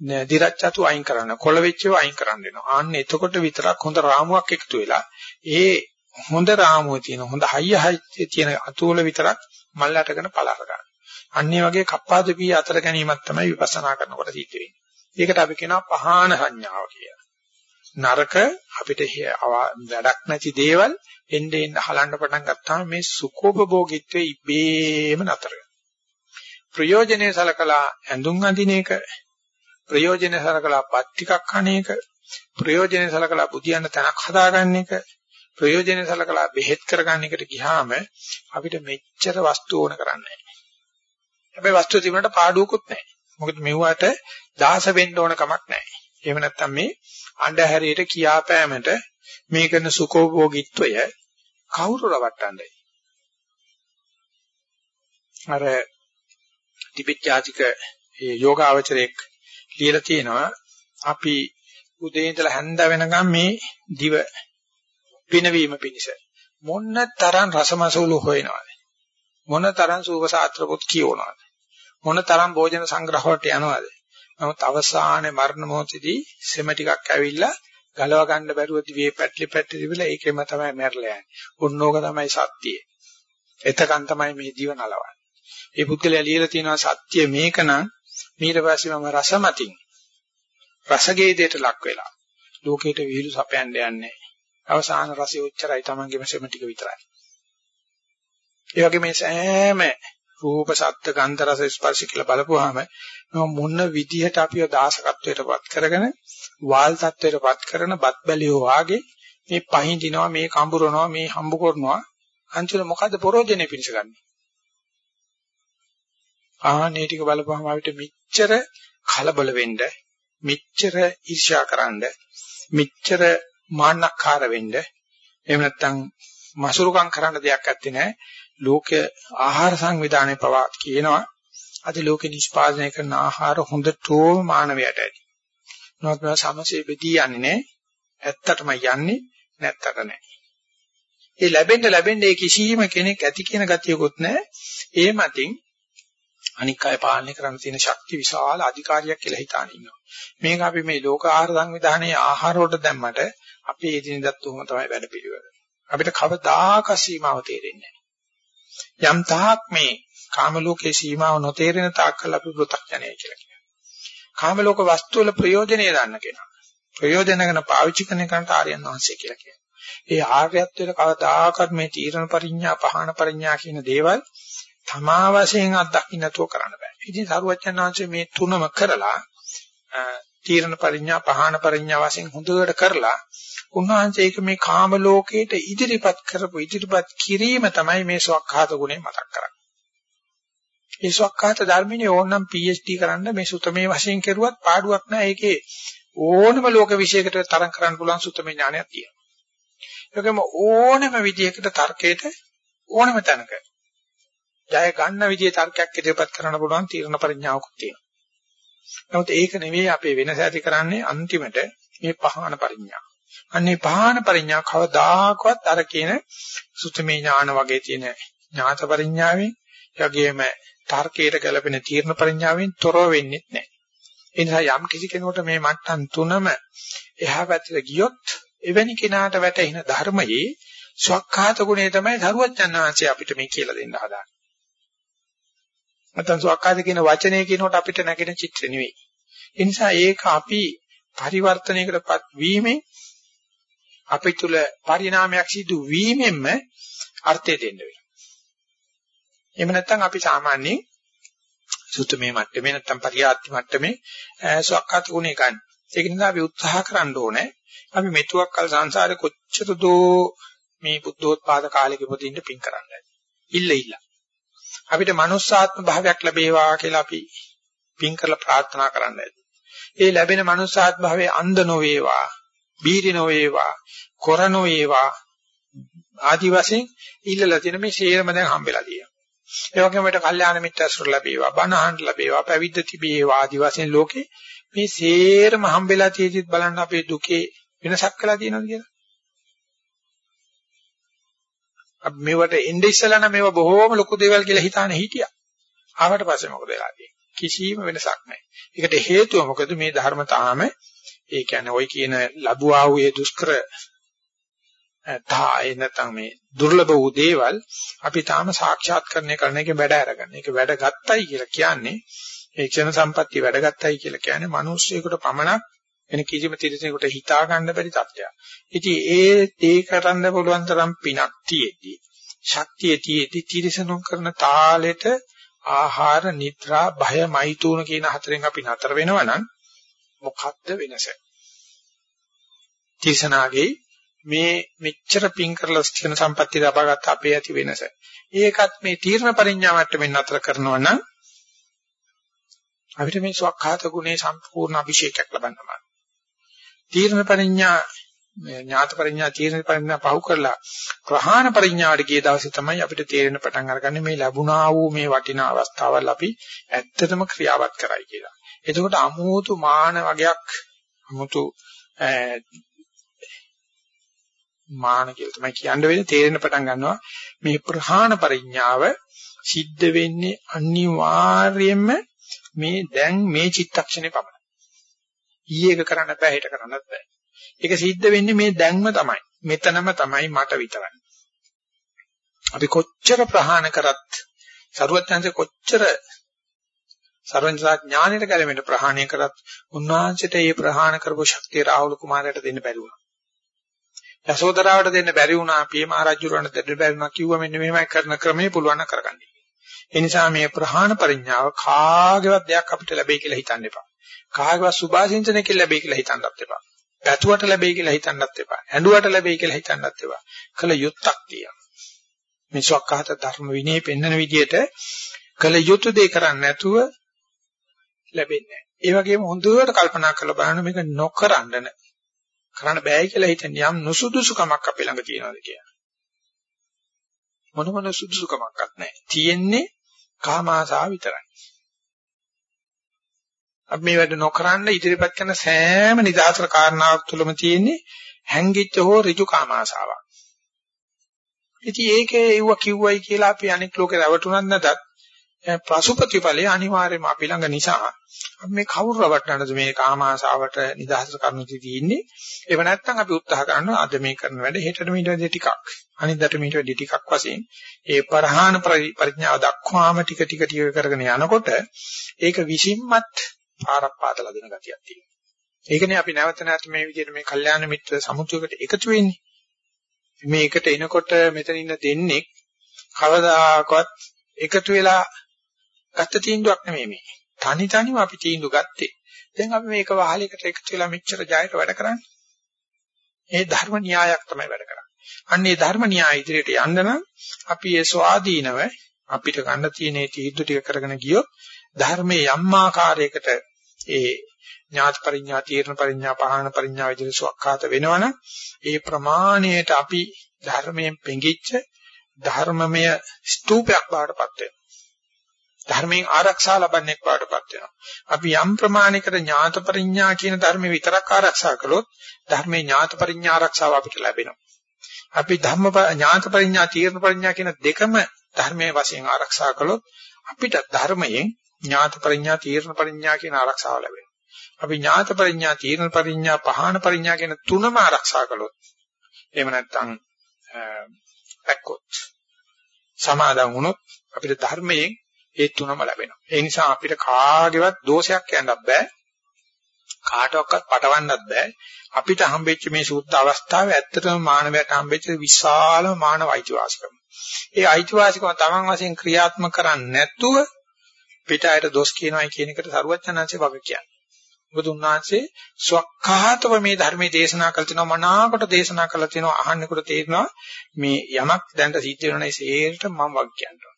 දිරච්චතු අයින් කරන්න, කොළ වෙච්චව අයින් කරන්න වෙනවා. අන්න එතකොට විතරක් හොඳ රාමුවක් එකතු වෙලා ඒ හොඳ රාමුව තියෙන හොඳ හයිය හයිය තියෙන අතුවල විතරක් මල් අටගෙන පලාර ගන්න. අන්නේ වගේ කප්පාද පී අතර ගැනීමක් තමයි විපස්සනා කරනකොට සිද්ධ වෙන්නේ. ඒකට අපි කියනවා පහාන සංඥාව කියලා. නරක අපිට වැඩක් නැති දේවල් එන්නේ එන්න හලන්න පටන් ගත්තාම මේ සුඛෝපභෝගීත්වයේ ඉබේම නතර වෙනවා. ප්‍රයෝජනේ සලකලා ඇඳුම් අඳින එක ප්‍රයෝජනේ සලකලා පත් ටිකක් කන එක ප්‍රයෝජනේ සලකලා බුදියන්න තැනක් හදාගන්න එක ප්‍රයෝජනේ සලකලා බෙහෙත් කරගන්න එකට ගියාම අපිට මෙච්චර වස්තු ඕන කරන්නේ නැහැ. හැබැයි වස්තු තිබුණාට පාඩුවකුත් නැහැ. මොකද මෙව්වට දාස වෙන්න ඕන කමක් නැහැ. එහෙම නැත්නම් මේ අඬහැරියට කියාපෑමට මේ කරන සුඛෝභෝගීත්වය කවුරු රවට්ටන්නේ? අර ටිබෙට් ජාතික ඒ යෝගාවචරයක් ලියලා තියෙනවා අපි උදේ ඉඳලා හැන්ද වෙනකම් මේ දිව පිනවීම පිණිස මොන්න තරම් රසමසූලු හොයනවාද මොන තරම් සූපසාත්‍ර පොත් කියවනවාද මොන තරම් භෝජන සංග්‍රහ වලට යනවාද නමුත් අවසානයේ මරණ මොහොතදී සෙම ටිකක් ඇවිල්ලා ගලව ගන්න බැරුව දිවේ පැටලි පැටලි තිබිලා ඒකෙම තමයි මැරලා යන්නේ. උන්නෝක තමයි සත්‍යය. එතකන් තමයි මේ දිව නලවන්නේ. ඒ පුද්ගලයා ලියලා තියෙනවා සත්‍ය මේකනම් ඊට පස්සේ මම රසමතින් රසගේදයට ලක් වෙලා ලෝකයට විහිළු සපයන්න යන්නේ. අවසාන රසය උච්චරයි Tamangeම සෙම ටික විතරයි. ඒ වගේ මේ සෑම රූප, ශබ්ද, ගන්ධ, රස, ස්පර්ශ කියලා බලපුවාම මොන විදිහට අපිව දාසකත්වයටපත් කරගෙන වාල් තත්වයටපත් කරන බත් බැලියෝ වාගේ මේ පහින්දිනවා, මේ කඹරනවා, මේ හම්බ කරනවා. අන්තිම මොකද්ද පරෝජනේ පිණිස ගන්න. ආහනේ ටික බලපුවාම අපිට මෙච්චර කලබල වෙන්න, මෙච්චර ඊර්ෂ්‍යාකරනද, මෙච්චර මාන්නක්කාර වෙන්න, එහෙම නැත්නම් මසුරුකම් කරන්න දෙයක් නැත්තේ නෑ. ලෝක ආහාර සංවිධානයේ පවා කියනවා අද ලෝකේ නිෂ්පාදනය කරන ආහාර හොඳටම මානවයට ඇති. නමුත් මේවා සමසේ බෙදී යන්නේ නැහැ. ඇත්තටම යන්නේ නැත්තට නැහැ. ඒ ලැබෙන්න ලැබෙන්න ඒ කිසිම කෙනෙක් ඇති කියන ගතියකුත් නැහැ. ඒ මතින් අනික් අය පාලනය කරන්න තියෙන ශක්ති විශාල අධිකාරියක් කියලා හිතාන ඉන්නවා. මේක අපි මේ ලෝක ආහාර සංවිධානයේ ආහාර වලට දැම්මට අපේ එදිනෙදත් උවම තමයි වැඩ පිළිවෙල. අපිට කවදාක සීමාව තේරෙන්නේ යම් තාක් මේ කාම ලෝකේ සීමාව නොතේරෙන තාක්කල් අපි පෘථග්ජනයයි කියලා කියනවා. කාම ලෝක වස්තු වල ප්‍රයෝජනෙ ගන්න කෙනා. ප්‍රයෝජන ගන්න පාවිච්චි කරන එකට ආර්යයන් වහන්සේ කියලා කියනවා. ඒ ආර්යත්වයට කවදාකවත් මේ තීරණ පරිඥා, පහන පරිඥා කියන දේවල් තමා වශයෙන් අත්දකින්න නැතුව කරන්න බෑ. ඉතින් සරුවච්චන් වහන්සේ මේ තුනම කරලා තීරණ පරිඥා, පහන පරිඥා වශයෙන් හොඳට කරලා උන්වහන්සේ ඒක මේ කාම ලෝකයට ඉදිරිපත් කරපු ඉදිරිපත් කිරීම තමයි මේ සවක්ඛාත ගුණය මතක් කරන්නේ. මේ සවක්ඛාත ධර්මිනේ ඕනනම් PhD කරන්න මේ සුතමේ වශයෙන් කෙරුවත් පාඩුවක් නැහැ. ඒකේ ඕනම ලෝක විශේෂයකට තරම් කරන්න පුළුවන් සුතමේ ඥානයක් තියෙනවා. ඒකම ඕනම විදියකට තර්කයට ඕනම තැනක ජය ගන්න විදියේ තර්කයක් ඉදිරිපත් කරන්න පුළුවන් තීරණ පරිඥාවක් තියෙනවා. නමුත් ඒක නෙවෙයි අපේ වෙනස ඇති කරන්නේ අන්තිමට මේ පහන පරිඥා. අන්නේ පහන පරිඥා කවදාකවත් අර කියන සුතමේ ඥාන වගේ තියෙන ඥාත පරිඥාවෙන් යගේම තර්කයට ගැලපෙන තීර්ණ පරිඥාවෙන් තොරව වෙන්නේ නැහැ. ඒ නිසා යම් කිසි කෙනෙකුට මේ මට්ටම් තුනම එහා පැත්තට ගියොත් එවැනි කෙනාට වැටෙන ධර්මයේ ස්වකහාත ගුණය තමයි ධරුවචන් වහන්සේ අපිට මේ කියලා දෙන්න හදාන්නේ. නැත්නම් ස්වකහාත කියන වචනේ කියනකොට අපිට නැගෙන චිත්‍ර නෙවෙයි. ඒ නිසා ඒක අපි පරිවර්තනයකටපත් වීමෙන් අපි තුල පරිණාමයක් සිදු වීමෙන්ම අර්ථය දෙන්න වෙනවා. එහෙම නැත්නම් අපි සාමාන්‍යයෙන් සුත්තමේ මට්ටමේ නැත්නම් පරියාත්ති මට්ටමේ සක්කාත ගුණේ ගන්න. ඒක නිසා අපි උත්සාහ කරන්න ඕනේ. අපි මෙතුවක් කල සංසාරේ කොච්චර දෝ මේ බුද්ධෝත්පාද කාලෙක ඉපදින්න පින් කරන්නයි. ඉල්ල ඉල්ල. අපිට manussාත්ම භාවයක් ලැබේවා කියලා අපි පින් කරලා ප්‍රාර්ථනා කරන්නයි. ඒ ලැබෙන manussාත්ම භාවයේ අන්ධ නොවේවා, බීරි නොවේවා, කොර නොවේවා ආදි වශයෙන් ඉල්ලලා තියෙන මේ ශේරම දැන් හම්බෙලා තියෙනවා. ඒ වගේම අපිට කල්යාණ මිත්‍රස්වර ලැබේවා, බණ අහන්න ලැබේවා, පැවිද්ද තිබේවා ආදි වශයෙන් ලෝකේ මේ ශේරම හම්බෙලා තියෙද්දිත් බලන්න අපේ දුකේ වෙනසක් වෙලා තියෙනවද කියලා. අපි මේවට එnde ඉස්සලා නම් මේවා බොහෝම ලොකු දේවල් කියලා හිතාන හිටියා. ආවට පස්සේ මොකද වෙලා තියෙන්නේ? කිසිම වෙනසක් නැහැ. ඒකට හේතුව මොකද මේ ධර්මතාවම ඒ කියන්නේ ওই කියන ලැබුවා වූ ඒ දුෂ්කර තාය නැත්නම් මේ දුර්ලභ වූ දේවල් අපි තාම සාක්ෂාත්කරණය කරන එකේ වැඩ අරගන්න. ඒක වැඩ ගත්තයි කියලා කියන්නේ ඒ ක්ෂණ සම්පත්තිය වැඩ ගත්තයි කියලා කියන්නේ මිනිස්සෙකුට පමණක් වෙන කිසිම තිරසනෙකුට හිතා ගන්න බැරි තත්ත්වයක්. ඉතින් ඒ ඒ කරන්න පුළුවන් තරම් පිනක් තියෙද්දි ශක්තිය තියෙද්දි තිරසනුන් කරන තාලෙට ආහාර නිද්‍රා භය මෛතුන කියන හතරෙන් අපි නතර වෙනවා නම් මොකක්ද වෙනස? තිරසනාගේ මේ මෙච්චර පින් කරලා ස්ථින සම්පත්තිය ලබාගත් අපේ ඇති වෙනස. ඒකත් මේ තීර්ණ පරිඥා මට්ටමින් නතර කරනවා නම් අපිට මේ ස්වකහාත ගුණේ සම්පූර්ණ අභිෂේකයක් ලබන්නවා. තීර්ණ පරිඥා ඥාත පරිඥා තීර්ණ පරිඥා පහු කරලා ප්‍රහාණ පරිඥාට ගිය දවසේ තමයි අපිට තේරෙන පටන් අරගන්නේ මේ ලැබුණා වූ මේ වටිනා අවස්ථාවල් අපි ඇත්තටම ක්‍රියාවත් කරයි කියලා. එතකොට අමුතු මාන වගයක් අමුතු මාන කියලා තමයි කියන්න වෙන්නේ තේරෙන පටන් ගන්නවා මේ ප්‍රහාණ පරිඥාව සිද්ධ වෙන්නේ අනිවාර්යයෙන්ම මේ දැන් මේ චිත්තක්ෂණේ පමණයි. ඊයේ එක කරන්න බෑ හෙට කරන්නත් බෑ. ඒක සිද්ධ වෙන්නේ මේ දැන්ම තමයි. මෙතනම තමයි මට විතරයි. අපි කොච්චර ප්‍රහාණ කරත් සරුවත්යන්සේ කොච්චර සර්වඥතා ඥාණයට ගැලවෙන්න ප්‍රහාණය කරත් උන්වහන්සේට මේ ප්‍රහාණ කරපු ශක්තිය රාහුල කුමාරයට දෙන්න බැරි වුණා. යසෝදරාවට දෙන්න බැරි වුණා, පිය මහරජුරවන්ට දෙන්න බැරි වුණා කිව්වා මෙන්න මෙහෙමයි කරන ක්‍රමේ පුළුවන් නම් කරගන්න. ඒ නිසා මේ ප්‍රහාණ පරිඥාව කාගේවත් දෙයක් අපිට ලැබෙයි කියලා හිතන්න එපා. කාගේවත් සුභාසින්චනයකින් ලැබෙයි කියලා හිතන්නත් එපා. පැතුවට ලැබෙයි කියලා හිතන්නත් එපා. ඇඬුවට ලැබෙයි කියලා හිතන්නත් එපා. කල යුත්තක් තියෙනවා. මේ සක්කාත ධර්ම විනය පෙන්වන විදිහට කල යුතු දේ කරන්නේ නැතුව ලැබෙන්නේ නැහැ. ඒ වගේම හොඳට කල්පනා කරලා බලන්න මේක නොකරන්න කරන්න බෑ කියලා හිතන යම් නුසුදුසුකමක් අපේ ළඟ තියෙනවද කියලා. මොන මොන සුදුසුකමක්වත් නැහැ. තියෙන්නේ කාම ආසාව විතරයි. අපි මේ වැඩ නොකරන්න ඉදිරිපත් කරන සෑම නිදහසක කාරණාවක් තුළම තියෙන්නේ හැංගිච්ච හෝ ඍජු කාම ආසාවක්. ඉතින් ඒකේ ඒව කිව්වයි කියලා අපි අනෙක් ලෝකේ රැවටුණත් නැතත් පසුපතිඵලයේ අනිවාර්යයෙන්ම අපි ළඟ නිසා අපි මේ කවුරු රවට්ටනද මේ කාම ආසාවට නිදහස කරනුති තියෙන්නේ ඒව නැත්තම් අපි උත්සාහ කරනවා අද මේ කරන වැඩ හෙටට මීට වැඩි ටිකක් අනිද්දාට මීට වැඩි ටිකක් වශයෙන් ඒ පරහාන පරිඥාව දක්වාම ටික ටික ටික කරගෙන යනකොට ඒක විසින්මත් පාරක් පාදලා දෙන ගතියක් තියෙනවා. ඒකනේ අපි නැවත නැවත මේ විදිහට මේ කල්යාණ මිත්‍ර සමුච්චයකට එකතු වෙන්නේ. මේ එකට එනකොට මෙතන ඉන්න දෙන්නේ කවදාකවත් එකතු වෙලා ගත්ත තීන්දුවක් නෙමෙයි මේ. තනි තනිව අපි තීන්දුව ගත්තේ. දැන් අපි මේක වහලයකට එකතු වෙලා මෙච්චර ජයයට වැඩ කරන්නේ. ඒ ධර්ම න්‍යායක් තමයි වැඩ කරන්නේ. අන්න ඒ ධර්ම න්‍යාය ඉදිරියට යන්න නම් අපි ඒ ස්වාධීනව අපිට ගන්න තියෙන තීන්දුව ටික කරගෙන ගියොත් ධර්මයේ යම් ආකාරයකට ඒ ඥාත පරිඥා තීර්ණ පරිඥා පහන පරිඥා විදිහට සුවක්ඛාත වෙනවනම් ඒ ප්‍රමාණයට අපි ධර්මයෙන් පෙඟිච්ච ධර්මමය ස්තූපයක් බාටපත් වෙනවා. ධර්මයෙන් ආරක්ෂා ලබන්නේක් බාටපත් වෙනවා. අපි යම් ප්‍රමාණයකට ඥාත පරිඥා කියන ධර්මෙ විතරක් ආරක්ෂා කළොත් ධර්මයේ ඥාත පරිඥා ආරක්ෂාව අපිට ලැබෙනවා. අපි ධම්ම ඥාත පරිඥා තීර්ණ පරිඥා කියන දෙකම ධර්මයේ වශයෙන් ආරක්ෂා කළොත් අපිට ධර්මයෙන් ඥාත පරිඥා තීර්ණ පරිඥා කියන ආරක්ෂාව ලැබෙනවා. අපි ඥාත පරිඥා තීර්ණ පරිඥා පහාන පරිඥා කියන තුනම ආරක්ෂා කළොත් එහෙම නැත්නම් පැක්කොත් සමාදන් වුණොත් අපිට ධර්මයෙන් ඒ තුනම ලැබෙනවා. ඒ නිසා අපිට කාගේවත් දෝෂයක් කියන්නත් බෑ. කාටවත් පටවන්නත් බෑ. අපිට හම්බෙච්ච මේ සූත්‍ර අවස්ථාවේ ඇත්තටම මානවයට හම්බෙච්ච විශාලම මානව අයිතිවාසිකම. ඒ අයිතිවාසිකම Taman වශයෙන් ක්‍රියාත්මක කරන්නේ නැතුව පිටායට දොස් කියනවායි කියන එකට සරුවචනංශේ වග කියන්නේ. මොකද උන්වහන්සේ ස්වකහාතව මේ ධර්මයේ දේශනා කළ තිනවා මනාකොට දේශනා කළ තිනවා අහන්නෙකුට තේරෙනවා මේ යමක් දැනට සිද්ධ වෙනවා ඒසේට මම වග කියනවා.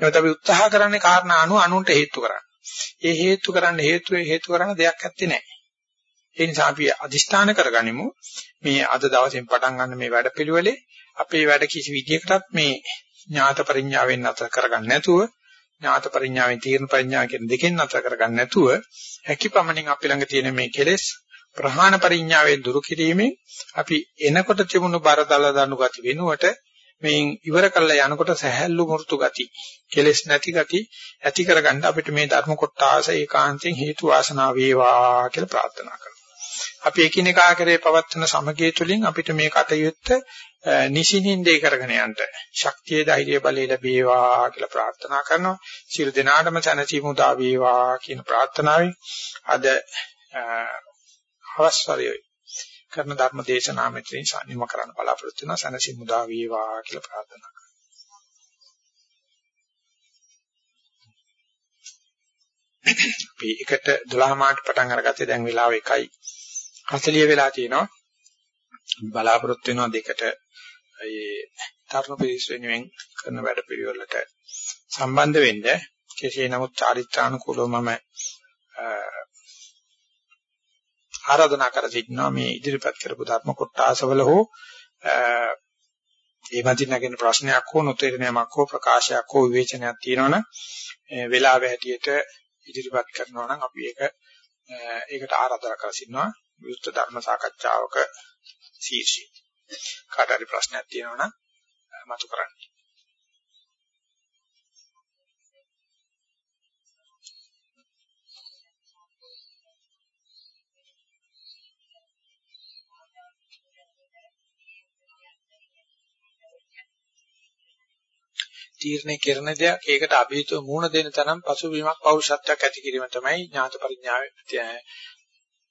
ඒකට අපි උත්සාහ කරන්නේ කාරණා අනු අනුන්ට හේතු කරන්න. ඒ හේතු කරන්න හේතු හේතු කරන දෙයක් ඇත්තේ නැහැ. ඒ නිසා අපි අදිෂ්ඨාන කරගනිමු මේ අද දවසෙන් පටන් ගන්න මේ වැඩපිළිවෙලේ අපේ වැඩ කිසි විදියකටත් මේ ඥාත පරිඥාවෙන් නැතර කරගන්න නැතුව ඥාත පරිඥාවෙන් තීර්ණ පරිඥා කියන දෙකෙන් නැතර කරගන්න නැතුව හැකියපමණින් අපි ළඟ තියෙන මේ කෙලෙස් ප්‍රහාණ පරිඥාවෙන් දුරු කිරීමෙන් අපි එනකොට තිබුණු බරදල දනු ගති වෙනුවට මේන් ඉවර කළා යනකොට සහැල්ලු මුරුතු ගති කෙලෙස් නැති ගති ඇති කරගන්න අපිට මේ ධර්ම කොටාස ඒකාන්තයෙන් හේතු වාසනා වේවා කියලා ප්‍රාර්ථනා කරනවා. අපි එකිනෙකා කරේ පවත්වන සමගිය තුලින් අපිට මේ කටයුත්ත නිසින්ින්දේ කරගෙන යන්න ශක්තිය ධෛර්ය බලය ලැබේවා කියලා ප්‍රාර්ථනා කරනවා. සියලු දෙනාටම සැනසීම උදා වේවා කියන ප්‍රාර්ථනාවෙන් අද අවස්වරයේ කරන ධර්ම දේශනාව මෙතනින් සානිම කරන්න බලාපොරොත්තු වෙනවා. සැනසීම උදා වේවා කියලා ප්‍රාර්ථනා අපි එකට 12 මාට පටන් අරගත්තේ දැන් වෙලාව 1යි 40 වෙලා තියෙනවා බලාපොරොත්තු වෙනවා දෙකට ඒ තරුණ පිරිස වෙනුවෙන් කරන වැඩ පිළිවෙලට සම්බන්ධ වෙන්න කෙසේ නමුත් චාරිත්‍රානුකූලව මම ආරාධනා කර සිටිනවා මේ ඉදිරිපත් කරපු ධර්ම කොටාසවල හෝ ඒ මැදින් නැගෙන ප්‍රශ්නයක් හෝ නොතේරෙනයක් හෝ ප්‍රකාශයක් හෝ විවේචනයක් තියෙනවනම් වෙලාව හැටියට ඉදිරිපත් කරනවා නම් අපි ඒක ඒකට ආරාධනා කර සිටිනවා විස්තර ධර්ම සාකච්ඡාවක ශීර්ෂය. කාට හරි ප්‍රශ්නයක් තියෙනවා නම් මතු කරන්න. තීරණය කරන දෙයක් ඒකට අභීතව මුහුණ දෙන තරම් පසුබිමක් පෞරුෂත්වයක් ඇති කිරීම තමයි ඥාත පරිඥාවේ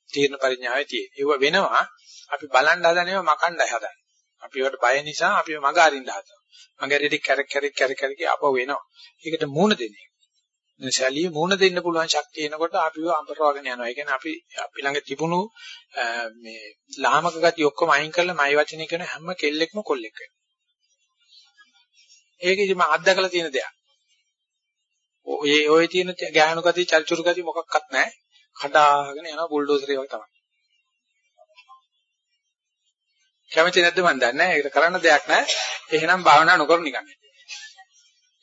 තීරණ පරිඥාවේ තියෙන්නේ. ඒව වෙනවා අපි බලන් හදනේව මකණ්ඩයි හදන්නේ. අපි ඒවට බය නිසා අපි මග අරින්න හදනවා. මග ඇරියට කැරක් කැරක් කැරක් කැරක් ආපහු වෙනවා. ඒකට මුහුණ දෙන්නේ. සැලිය මුහුණ දෙන්න පුළුවන් ශක්තිය එනකොට අපිව අඹරවගෙන යනවා. ඒ කියන්නේ අපි අපි ළඟ තිබුණු මේ ලාමක ගති ඔක්කොම අයින් කරලා මයි වචනේ කියන හැම කෙල්ලෙක්ම කොල්ලෙක් වෙනවා. ඒක ඉතින් මම අත්දකලා තියෙන දෙයක්. ඔය ඔය තියෙන ගෑනු ගති, චල්චුරු ගති මොකක්වත් නැහැ. කඩාගෙන යනවා බුල්ඩෝසරේ වගේ තමයි. කැමති නැද්ද මන් දන්නේ නැහැ. ඒකට කරන්න දෙයක් නැහැ. එහෙනම් භාවනා නොකර නිකන්.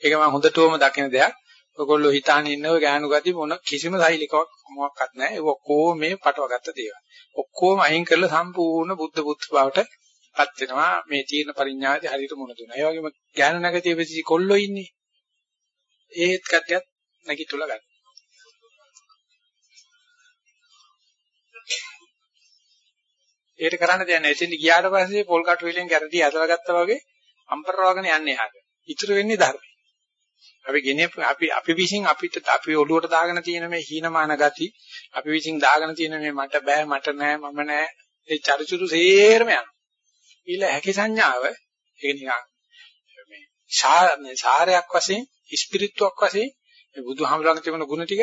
ඒක මම හොඳටම දකින දෙයක්. ඔයගොල්ලෝ හිතාන ඉන්නව ගෑනු ගති මොන කිසිම සෛලිකවක් මොකක්වත් නැහැ. ඒ ඔක්කොම මේ පටවගත්ත දේවල්. ඔක්කොම අයින් කරලා සම්පූර්ණ බුද්ධ පුත්‍ර බවට පත් වෙනවා මේ තීර්ණ පරිඥාදී හරියට මුණ දුන්නා. ඒ වගේම ඥාන නැගතිය වෙසි කොල්ලෝ ඉන්නේ. ඒත් කට්ටියත් නැගිටලා ගන්න. ඒකට කරන්න දෙයක් නැහැ. එතෙන් ගියාට පස්සේ පොල් කටු වලින් ගැරඩි ඇදලා ගත්තා වගේ අම්පරවගෙන යන්නේ එහාට. ඉතුරු වෙන්නේ ධර්මය. අපි ගෙනේ අපි අපි විසින් අපිට අපි ඔළුවට දාගෙන තියෙන මේ හීනමාන ගති අපි විසින් දාගෙන තියෙන මේ මට බෑ මට නෑ මම නෑ ඒ චරිචුරු සේරම යනවා. ඊළ හැකි සංඥාව ඒක නිකන් මේ සාරයක් වශයෙන් ස්පිරිටුවක් වශයෙන් මේ බුදුහාමුදුරන්ගේ තිබුණ ගුණ ටික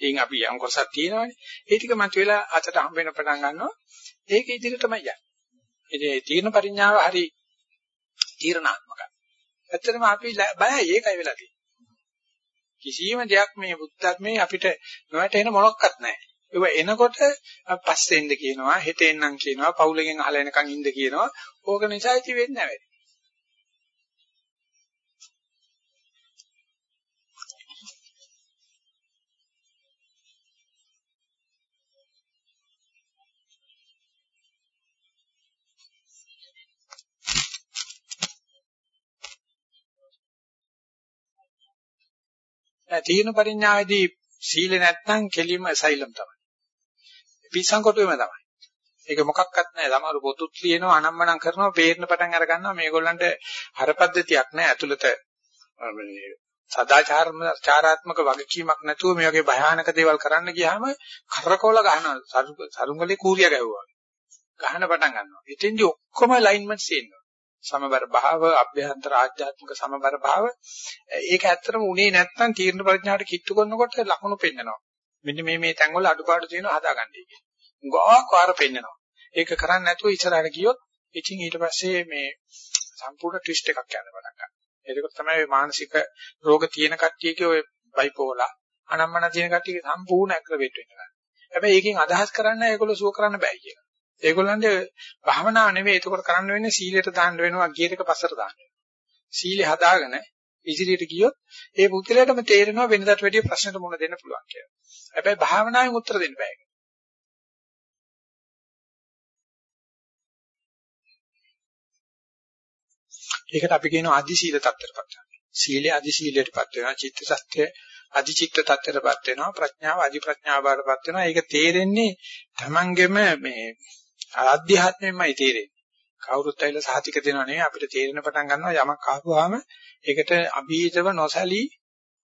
එයින් අපි යම් කොටසක් තියෙනවානේ. ඒ ටික මත වෙලා අතට හම්බ වෙන පටන් ගන්නවා. ඒක ඉදිරියට තමයි යන්නේ ඉතින් ඒ තීර්ණ පරිඥාව හරි තීරණාත්මකයි. ඇත්තටම අපි බයයි ඒකයි වෙලා තියෙන්නේ. කිසියම් දෙයක් මේ බුද්ධත්මේ අපිට නොවැටෙන මොනක්වත් නැහැ. ඒව එනකොට පස්සේ එන්න කියනවා හෙට එන්නම් කියනවා පවුලෙන් අහලා එනකන් ඉන්න කියනවා. ඕක නිසා ඉති වෙන්නේ නැහැ. තීන පරිඥාවේදී සීල නැත්නම් කෙලින්ම සෛලම් තමයි. පිස්සන් කොටුවෙම තමයි. ඒක මොකක්වත් නැහැ. සමහර පොතුත් ලියනවා අනම්මනම් කරනවා පේන්න පටන් අර ගන්නවා මේගොල්ලන්ට හරපද්ධතියක් නැහැ. ඇතුළත මේ සදාචාරාත්මක වගකීමක් නැතුව මේ වගේ භයානක දේවල් කරන්න ගියාම කරකවල ගහනවා. සරුංගලේ කූරිය ගැහුවා. ගහන පටන් ගන්නවා. ඉතින්දි ඔක්කොම ලයින්මන්ට්ස් තියෙනවා. සමබර භාව, අභ්‍යන්තර ආධ්‍යාත්මික සමබර භාව. ඒක ඇත්තටම උනේ නැත්නම් තීර්ණ ප්‍රඥාවට කිට්ටු කරනකොට ලකුණු පෙන්නනවා. මෙන්න මේ මේ තැන්වල අඩුපාඩු තියෙනවා හදාගන්නයි කියන්නේ. ගොඩක් වාර පෙන්නනවා. ඒක කරන්නේ නැතුව ඉස්සරහට ගියොත් ඉතින් ඊට පස්සේ මේ සම්පූර්ණ ට්විස්ට් එකක් යන්න පටන් ගන්නවා. ඒක තමයි මානසික රෝග තියෙන කට්ටියගේ ඔය බයිපෝලා අනම්මන තියෙන කට්ටියගේ සම්පූර්ණ ඇග්‍රවේට් වෙනවා. හැබැයි ඒකෙන් අදහස් කරන්නේ ඒගොල්ලෝ සුව කරන්න බෑ කියලා. ඒගොල්ලන්ගේ භාවනාව නෙවෙයි ඒකෝර කරන්න වෙන්නේ සීලයට දාන්න වෙනවා ගියර එක පස්සට දාන්න. සීලය හදාගෙන ඉදිරියට ගියොත් ඒ පුද්ගලයාටම තේරෙනවා වෙනදාට වැඩිය ප්‍රශ්නට මුහුණ දෙන්න පුළුවන් කියලා. හැබැයි භාවනාවෙන් උත්තර දෙන්න බෑ. ඒකට අපි කියනවා අදි සීල tattරපත් වෙනවා. සීලේ අදි සීලයටපත් වෙනවා. චිත්ත සත්‍ය අධිචිත්ත tattරපත් වෙනවා ප්‍රඥාව අධි ප්‍රඥාව බාටපත් වෙනවා ඒක තේරෙන්නේ Tamanගෙම මේ ආධ්‍යාත්මයෙන්මයි තේරෙන්නේ කවුරුත් ඇවිල්ලා සාතික දෙනව නෙවෙයි අපිට තේරෙන පටන් ගන්නවා යමක් ආපුවාම ඒකට අභීතව නොසැලී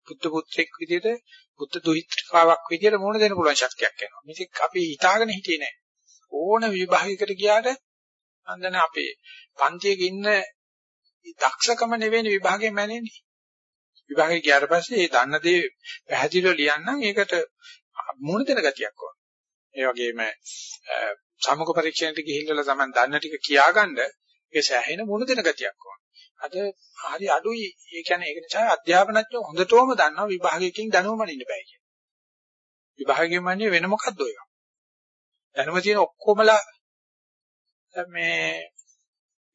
බුද්ධ පුත්‍රෙක් විදිහට බුද්ධ දුහිත්‍රිකාවක් විදිහට මොන දෙන්න පුළුවන් ශක්තියක් එනවා. මේක අපි හිතාගෙන හිටියේ නෑ. ඕන විභාගයකට ගියාට අන්දන අපේ පන්තියක ඉන්න දක්ෂකම නෙවෙයි විභාගයෙන් මැනෙන්නේ. විභාගේ ගියාට පස්සේ ඒ දන්න දේ පැහැදිලිව ලියන්නම් ඒකට මුණ දෙන ගතියක් ඕන. ඒ වගේම සමුක පරීක්ෂණයට ගිහිල්ලා තමයි දන්න ටික කියාගන්න ඒ සෑහෙන මුණ දෙන ගතියක් ඕන. අද හරි අඩුයි. ඒ කියන්නේ ඒක නිසා අධ්‍යාපනඥයෝ හොඳටම දන්නවා විභාගයකින් දැනුම මනින්න බෑ කියලා. විභාගයෙන් මන්නේ වෙන මොකද්ද ඔය? දැනුම තියෙන ඔක්කොමලා මේ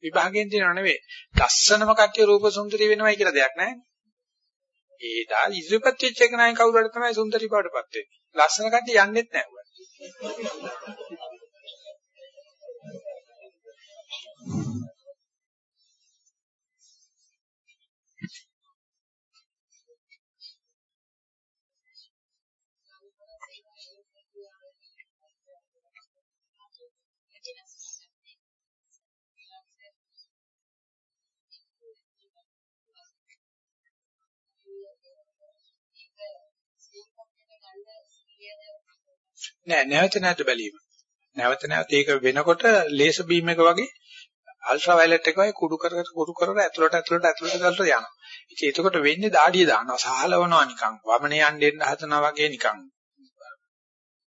විභාගයෙන් දිනව නෙවෙයි. ලස්සනම කට්ටිය රූප සුන්දරී වෙනවයි කියලා දෙයක් නැහැ. ඒ දා ඉදිරිපත් වෙච්ච එක නයි කවුරු හරි තමයි සුන්දරී බවටපත් වෙන්නේ. ලස්සන කට්ටිය යන්නෙත් නැහැ. නෑ නැවත නැවත බැලීම. නැවත නැවත ඒක වෙනකොට ලේසර් බීම් එක වගේ අල්ට්‍රා වයලට් එක වගේ කුඩු කර කර කුඩු කර කර ඇතුළට ඇතුළට ඇතුළට ඇතුළට යනවා. ඉතින් එතකොට වෙන්නේ දාඩිය දානවා සහලවනවා නිකන් වමනේ යන්න එන්න හදනවා වගේ නිකන්.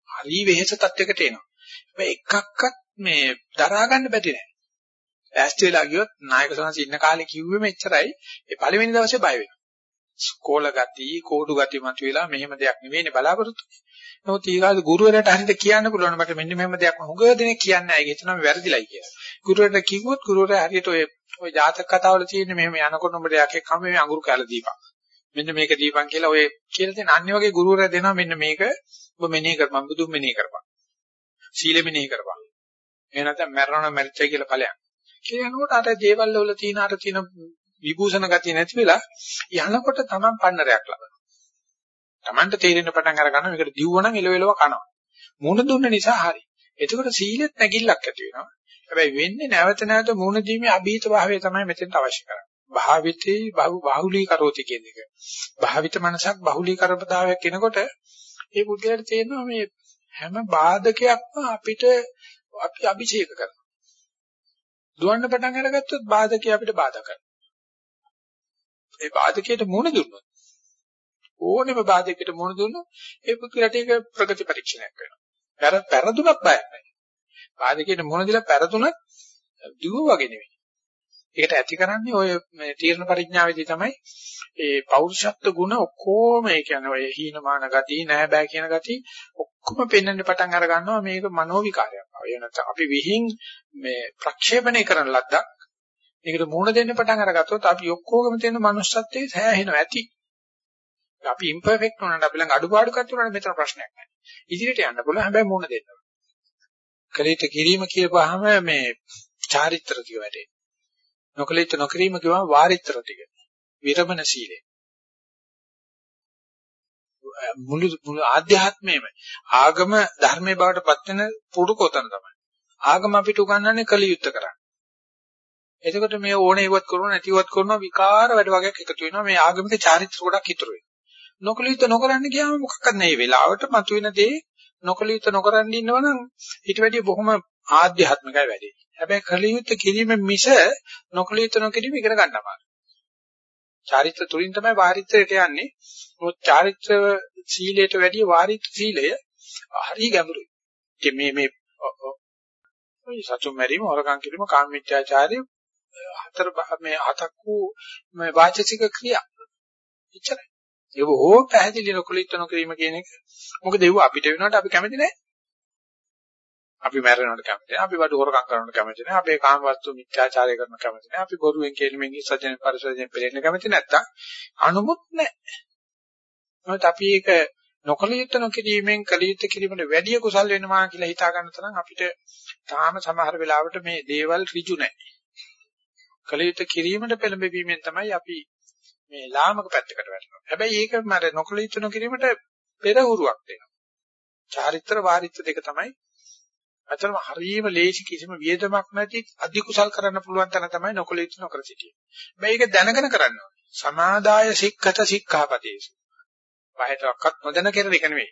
හරි වෙහෙස තත්යකට එනවා. හැබැයි එකක්වත් මේ දරා ගන්න බැරි නෑ. ඈස්ට් වෙලා ගියොත් නායක සමහර ඉන්න කාලේ කිව්වෙම එච්චරයි. ඒ පළවෙනි දවසේ බය වෙනවා. ස්කෝල ගති, කෝඩු ගති මතුවලා මෙහෙම දෙයක් නෙවෙයිනේ බලාපොරොත්තු. නමුත් ඊගාද ගුරුවරයාට හරියට කියන්න පුළුවන් මට මෙන්න මෙහෙම දෙයක් හුඟ දෙනෙක් කියන්නේ නැහැ. ඒක හිතනවා වැරදිලයි කියලා. ගුරුවරයාට කිව්වොත් ගුරුවරයා හරියට ඔය ඔය ජාතක කතාවල තියෙන මෙහෙම යනකොට උඹට යකෙක් කම මේ අඟුරු කැල දීපන්. මෙන්න මේක දීපන් කියලා ඔය කියලා තියෙන අන්නේ වගේ ගුරුවරයා දෙනවා මෙන්න මේක ඔබ මෙනෙහි කරපන් බුදුන් මෙනෙහි කරපන්. සීල මෙනෙහි කරපන්. එහෙ නැත්නම් මරණ මරිච්චයි කියලා ඵලයක්. කියනකොට අර දේවල් වල තියෙන අර තියෙන විභූෂණ ගතිය නැති වෙලා යනකොට Taman පන්නරයක් ලබනවා. Tamanට තේරෙන්න පටන් අර ගන්න මේකට දිව්වනම් එලවෙලව කනවා. මුණ දුන්න නිසා හරි. එතකොට සීලෙත් නැගිල්ලක් ඇති වෙනවා. හැබැයි වෙන්නේ නැවත නැවත මුණ දීමේ අභීත භාවය තමයි මෙතෙන්ට අවශ්‍ය කරන්නේ. භාවිතේ බහුලී කරෝති කියන එක. භාවිත මනසක් බහුලී කරපදාවක් එනකොට ඒ බුද්ධයාට තේරෙනවා මේ හැම බාධකයක්ම අපිට අපි අභිෂේක කරනවා. දුවන්න පටන් අරගත්තොත් බාධකේ අපිට බාධා කරනවා. ඒ බාධකයට මුහුණ දුන්නොත් ඕනෙම බාධකයට මුහුණ දුන්නොත් ඒ පුදුරට ඒක ප්‍රගති පරීක්ෂණයක් වෙනවා. පෙර පෙරදුනක් බයක් නැහැ. බාධකයට මුහුණ දීලා පෙරදුනත් දුව වගේ නෙවෙයි. ඒකට ඇති කරන්නේ ඔය තීර්ණ පරිඥාවේදී තමයි ඒ පෞරුෂත්ව ගුණ ඔක්කොම ඒ කියන්නේ ඔය හීනමාන ගති නෑ බෑ කියන ගති ඔක්කොම පෙන්වන්න පටන් අර ගන්නවා මේක මනෝ විකාරයක්. ඒ නැත්නම් අපි විහිං මේ ප්‍රක්ෂේපණය කරන ලද්දක් මේකට මුහුණ දෙන්න පටන් අරගත්තොත් අපි ඔක්කොගම තියෙන manussත්වයේ සෑහෙනවා ඇති. අපි ඉම්පර්ෆෙක්ට් වුණාට අපි ළඟ අඩුපාඩුකම් තුනට මෙතන ප්‍රශ්නයක් නැහැ. ඉදිරියට යන්න පුළුවන් හැබැයි මුහුණ දෙන්න. කලිත කිරීම කියපුවාම මේ චාරිත්‍ර ටික වැටේ. නොකලිත නොකිරීම කියවම වාරිත්‍ර ටික. විරමණ සීලය. මුළු මුළු ආධ්‍යාත්මයේම ආගම ධර්මයේ බවට පත් වෙන පුරුකෝතන තමයි. ආගම අපිට උගන්වන්නේ කලියුත්ත කරන්න. එතකොට මේ ඕනේ ඉවත් කරනවා නැතිවත් කරනවා විකාර වැඩ වගේක් එකතු වෙනවා මේ ආගමික චාරිත්‍ර ගොඩක් ඉතුරු වෙනවා නොකලිත නොකරන්න ගියාම මොකක්ද නැහැ වෙලාවට මතුවෙන දේ නොකලිත නොකරන්න ඉන්නවනම් ඊට වැඩිය බොහොම ආධ්‍යාත්මිකයි වැඩි හැබැයි කලියුත් කිරීම මිස නොකලිත නොකිරීම ඉගෙන ගන්න අමාරුයි චාරිත්‍ර තුලින් තමයි වාරිත්‍රයට යන්නේ මොකද චාරිත්‍ර සීලයට වැඩිය වාරිත්‍ර සීලය හරි ගැඹුරුයි මේ මේ සතුම් මැරීම හොරකම් කිරීම කාමීත්‍යාචාරය හතර මේ හතක් වූ මේ වාචසික ක්‍රියා. එච්චරයි. ඒක ඕක පැහැදිලි නොකලිට නොකිරීම කියන එක. මොකද ඒව අපිට වෙනවට අපි කැමති නැහැ. අපි මැරෙනවට කැමති නැහැ. අපි වඩ හොරකම් කරනවට කැමති නැහැ. අපේ කාම වස්තු මිත්‍යාචාරය කරන කැමති නැහැ. අපි බොරුවෙන් කෙලින්මින් ඉස්සජන පරිසජන පෙරෙන්න කැමති නැත්තම් අනුමුත් නැහැ. මොකද අපි ඒක නොකලිට නොකිරීමෙන් කලිට කිරීමට වැඩි කුසල් වෙනවා කියලා හිතා ගන්න තරම් අපිට තාම සමහර වෙලාවට මේ දේවල් ඍජු නැහැ. කලියුත් කිරීමට පෙළඹවීමෙන් තමයි අපි මේ ලාමක පැත්තකට වැටෙනවා. හැබැයි ඒක මර නොකල යුතු නොකිරීමට පෙරහුරුවක් දෙනවා. චාරිත්‍ර වාරිත්‍ර දෙක තමයි අතරම හරියම ලේසි කිසිම වියදමක් නැති අධි කුසල් කරන්න පුළුවන් තැන තමයි නොකල යුතු නොකර සිටියේ. මේක දැනගෙන කරන්න ඕනේ. සමාදාය සික්ඛත සික්ඛාපදේසු. වහයටවත් නොදැන කෙරෙන එක නෙවෙයි.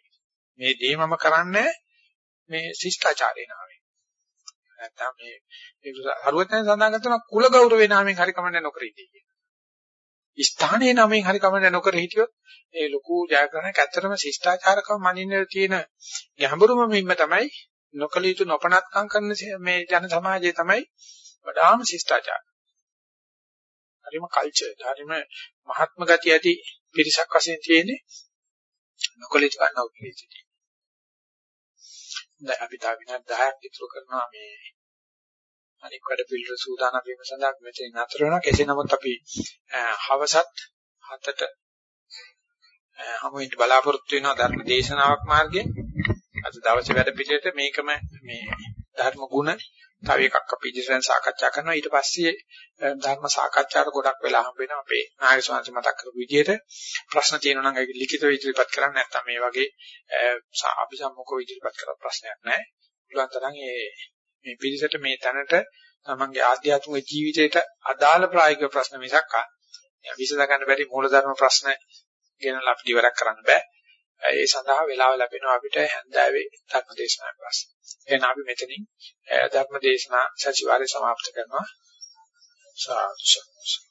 මේ දේ මම කරන්නේ මේ ශිෂ්ටාචාරේ නාමයෙන්. නැත්නම් මේ හරුවතෙන් සඳහන් කරන කුල ගෞරවේ නාමයෙන් හරි කමන්නේ නොකර ඉදී. ස්ථානයේ නාමයෙන් හරි කමන්නේ නොකර හිටියොත් ඒ ලොකු ජයග්‍රහණයක් ඇත්තටම ශිෂ්ටාචාරකව මනින්න තියෙන ගැඹුරුම මිම්ම තමයි නොකල යුතු නොපනත්කම් කරන මේ ජන සමාජයේ තමයි වඩාම ශිෂ්ටාචාර. හරිම කල්චර්, හරිම මහත්ම ගතිය ඇති පිරිසක් වශයෙන් තියෙන්නේ නොකල යුතු ගන්නව පිළිසිතී. දැන් අපි තා විනාඩි 10ක් ඉතුරු කරනවා මේ අනික් වැඩ පිළිවෙල සූදානම් වීම සඳහා මෙතන නතර වෙනවා. කෙසේ නමුත් අපි හවසත් හතට හමු වෙන්න බලාපොරොත්තු වෙනවා ධර්ම දේශනාවක් මාර්ගයෙන්. අද දවසේ වැඩ පිළිවෙලට මේකම මේ ධර්ම ගුණ තව එකක් අපි ඉදිරියෙන් සාකච්ඡා කරනවා. ඊට පස්සේ ධර්ම සාකච්ඡාවට ගොඩක් වෙලා හම්බ වෙනවා. අපේ නායක ස්වාමීන් මතක් කරපු විදිහට ප්‍රශ්න තියෙනවා නම් ඒක ලිඛිතව ඉදිරිපත් කරන්න නැත්නම් මේ වගේ අපි සම්මුඛව ඉදිරිපත් කරලා ප්‍රශ්නයක් නැහැ. පුළුවන් තරම් මේ මේ පිළිසෙට මේ තැනට තමන්ගේ ආධ්‍යාත්මික ජීවිතයට අදාළ ප්‍රායෝගික ප්‍රශ්න මිසක් විසඳ ගන්න බැරි මූලධර්ම ප්‍රශ්න ගෙනලා අපිට ඉවරක් කරන්න බෑ. ඒ සඳහා වෙලාව ලැබෙනවා අපිට හැන්දෑවේ ධර්ම දේශනාවක් පස්සේ. එහෙනම් අපි මෙතනින් ධර්ම දේශනා සතිವಾರේ સમાપ્ત කරනවා. සාදු සාදු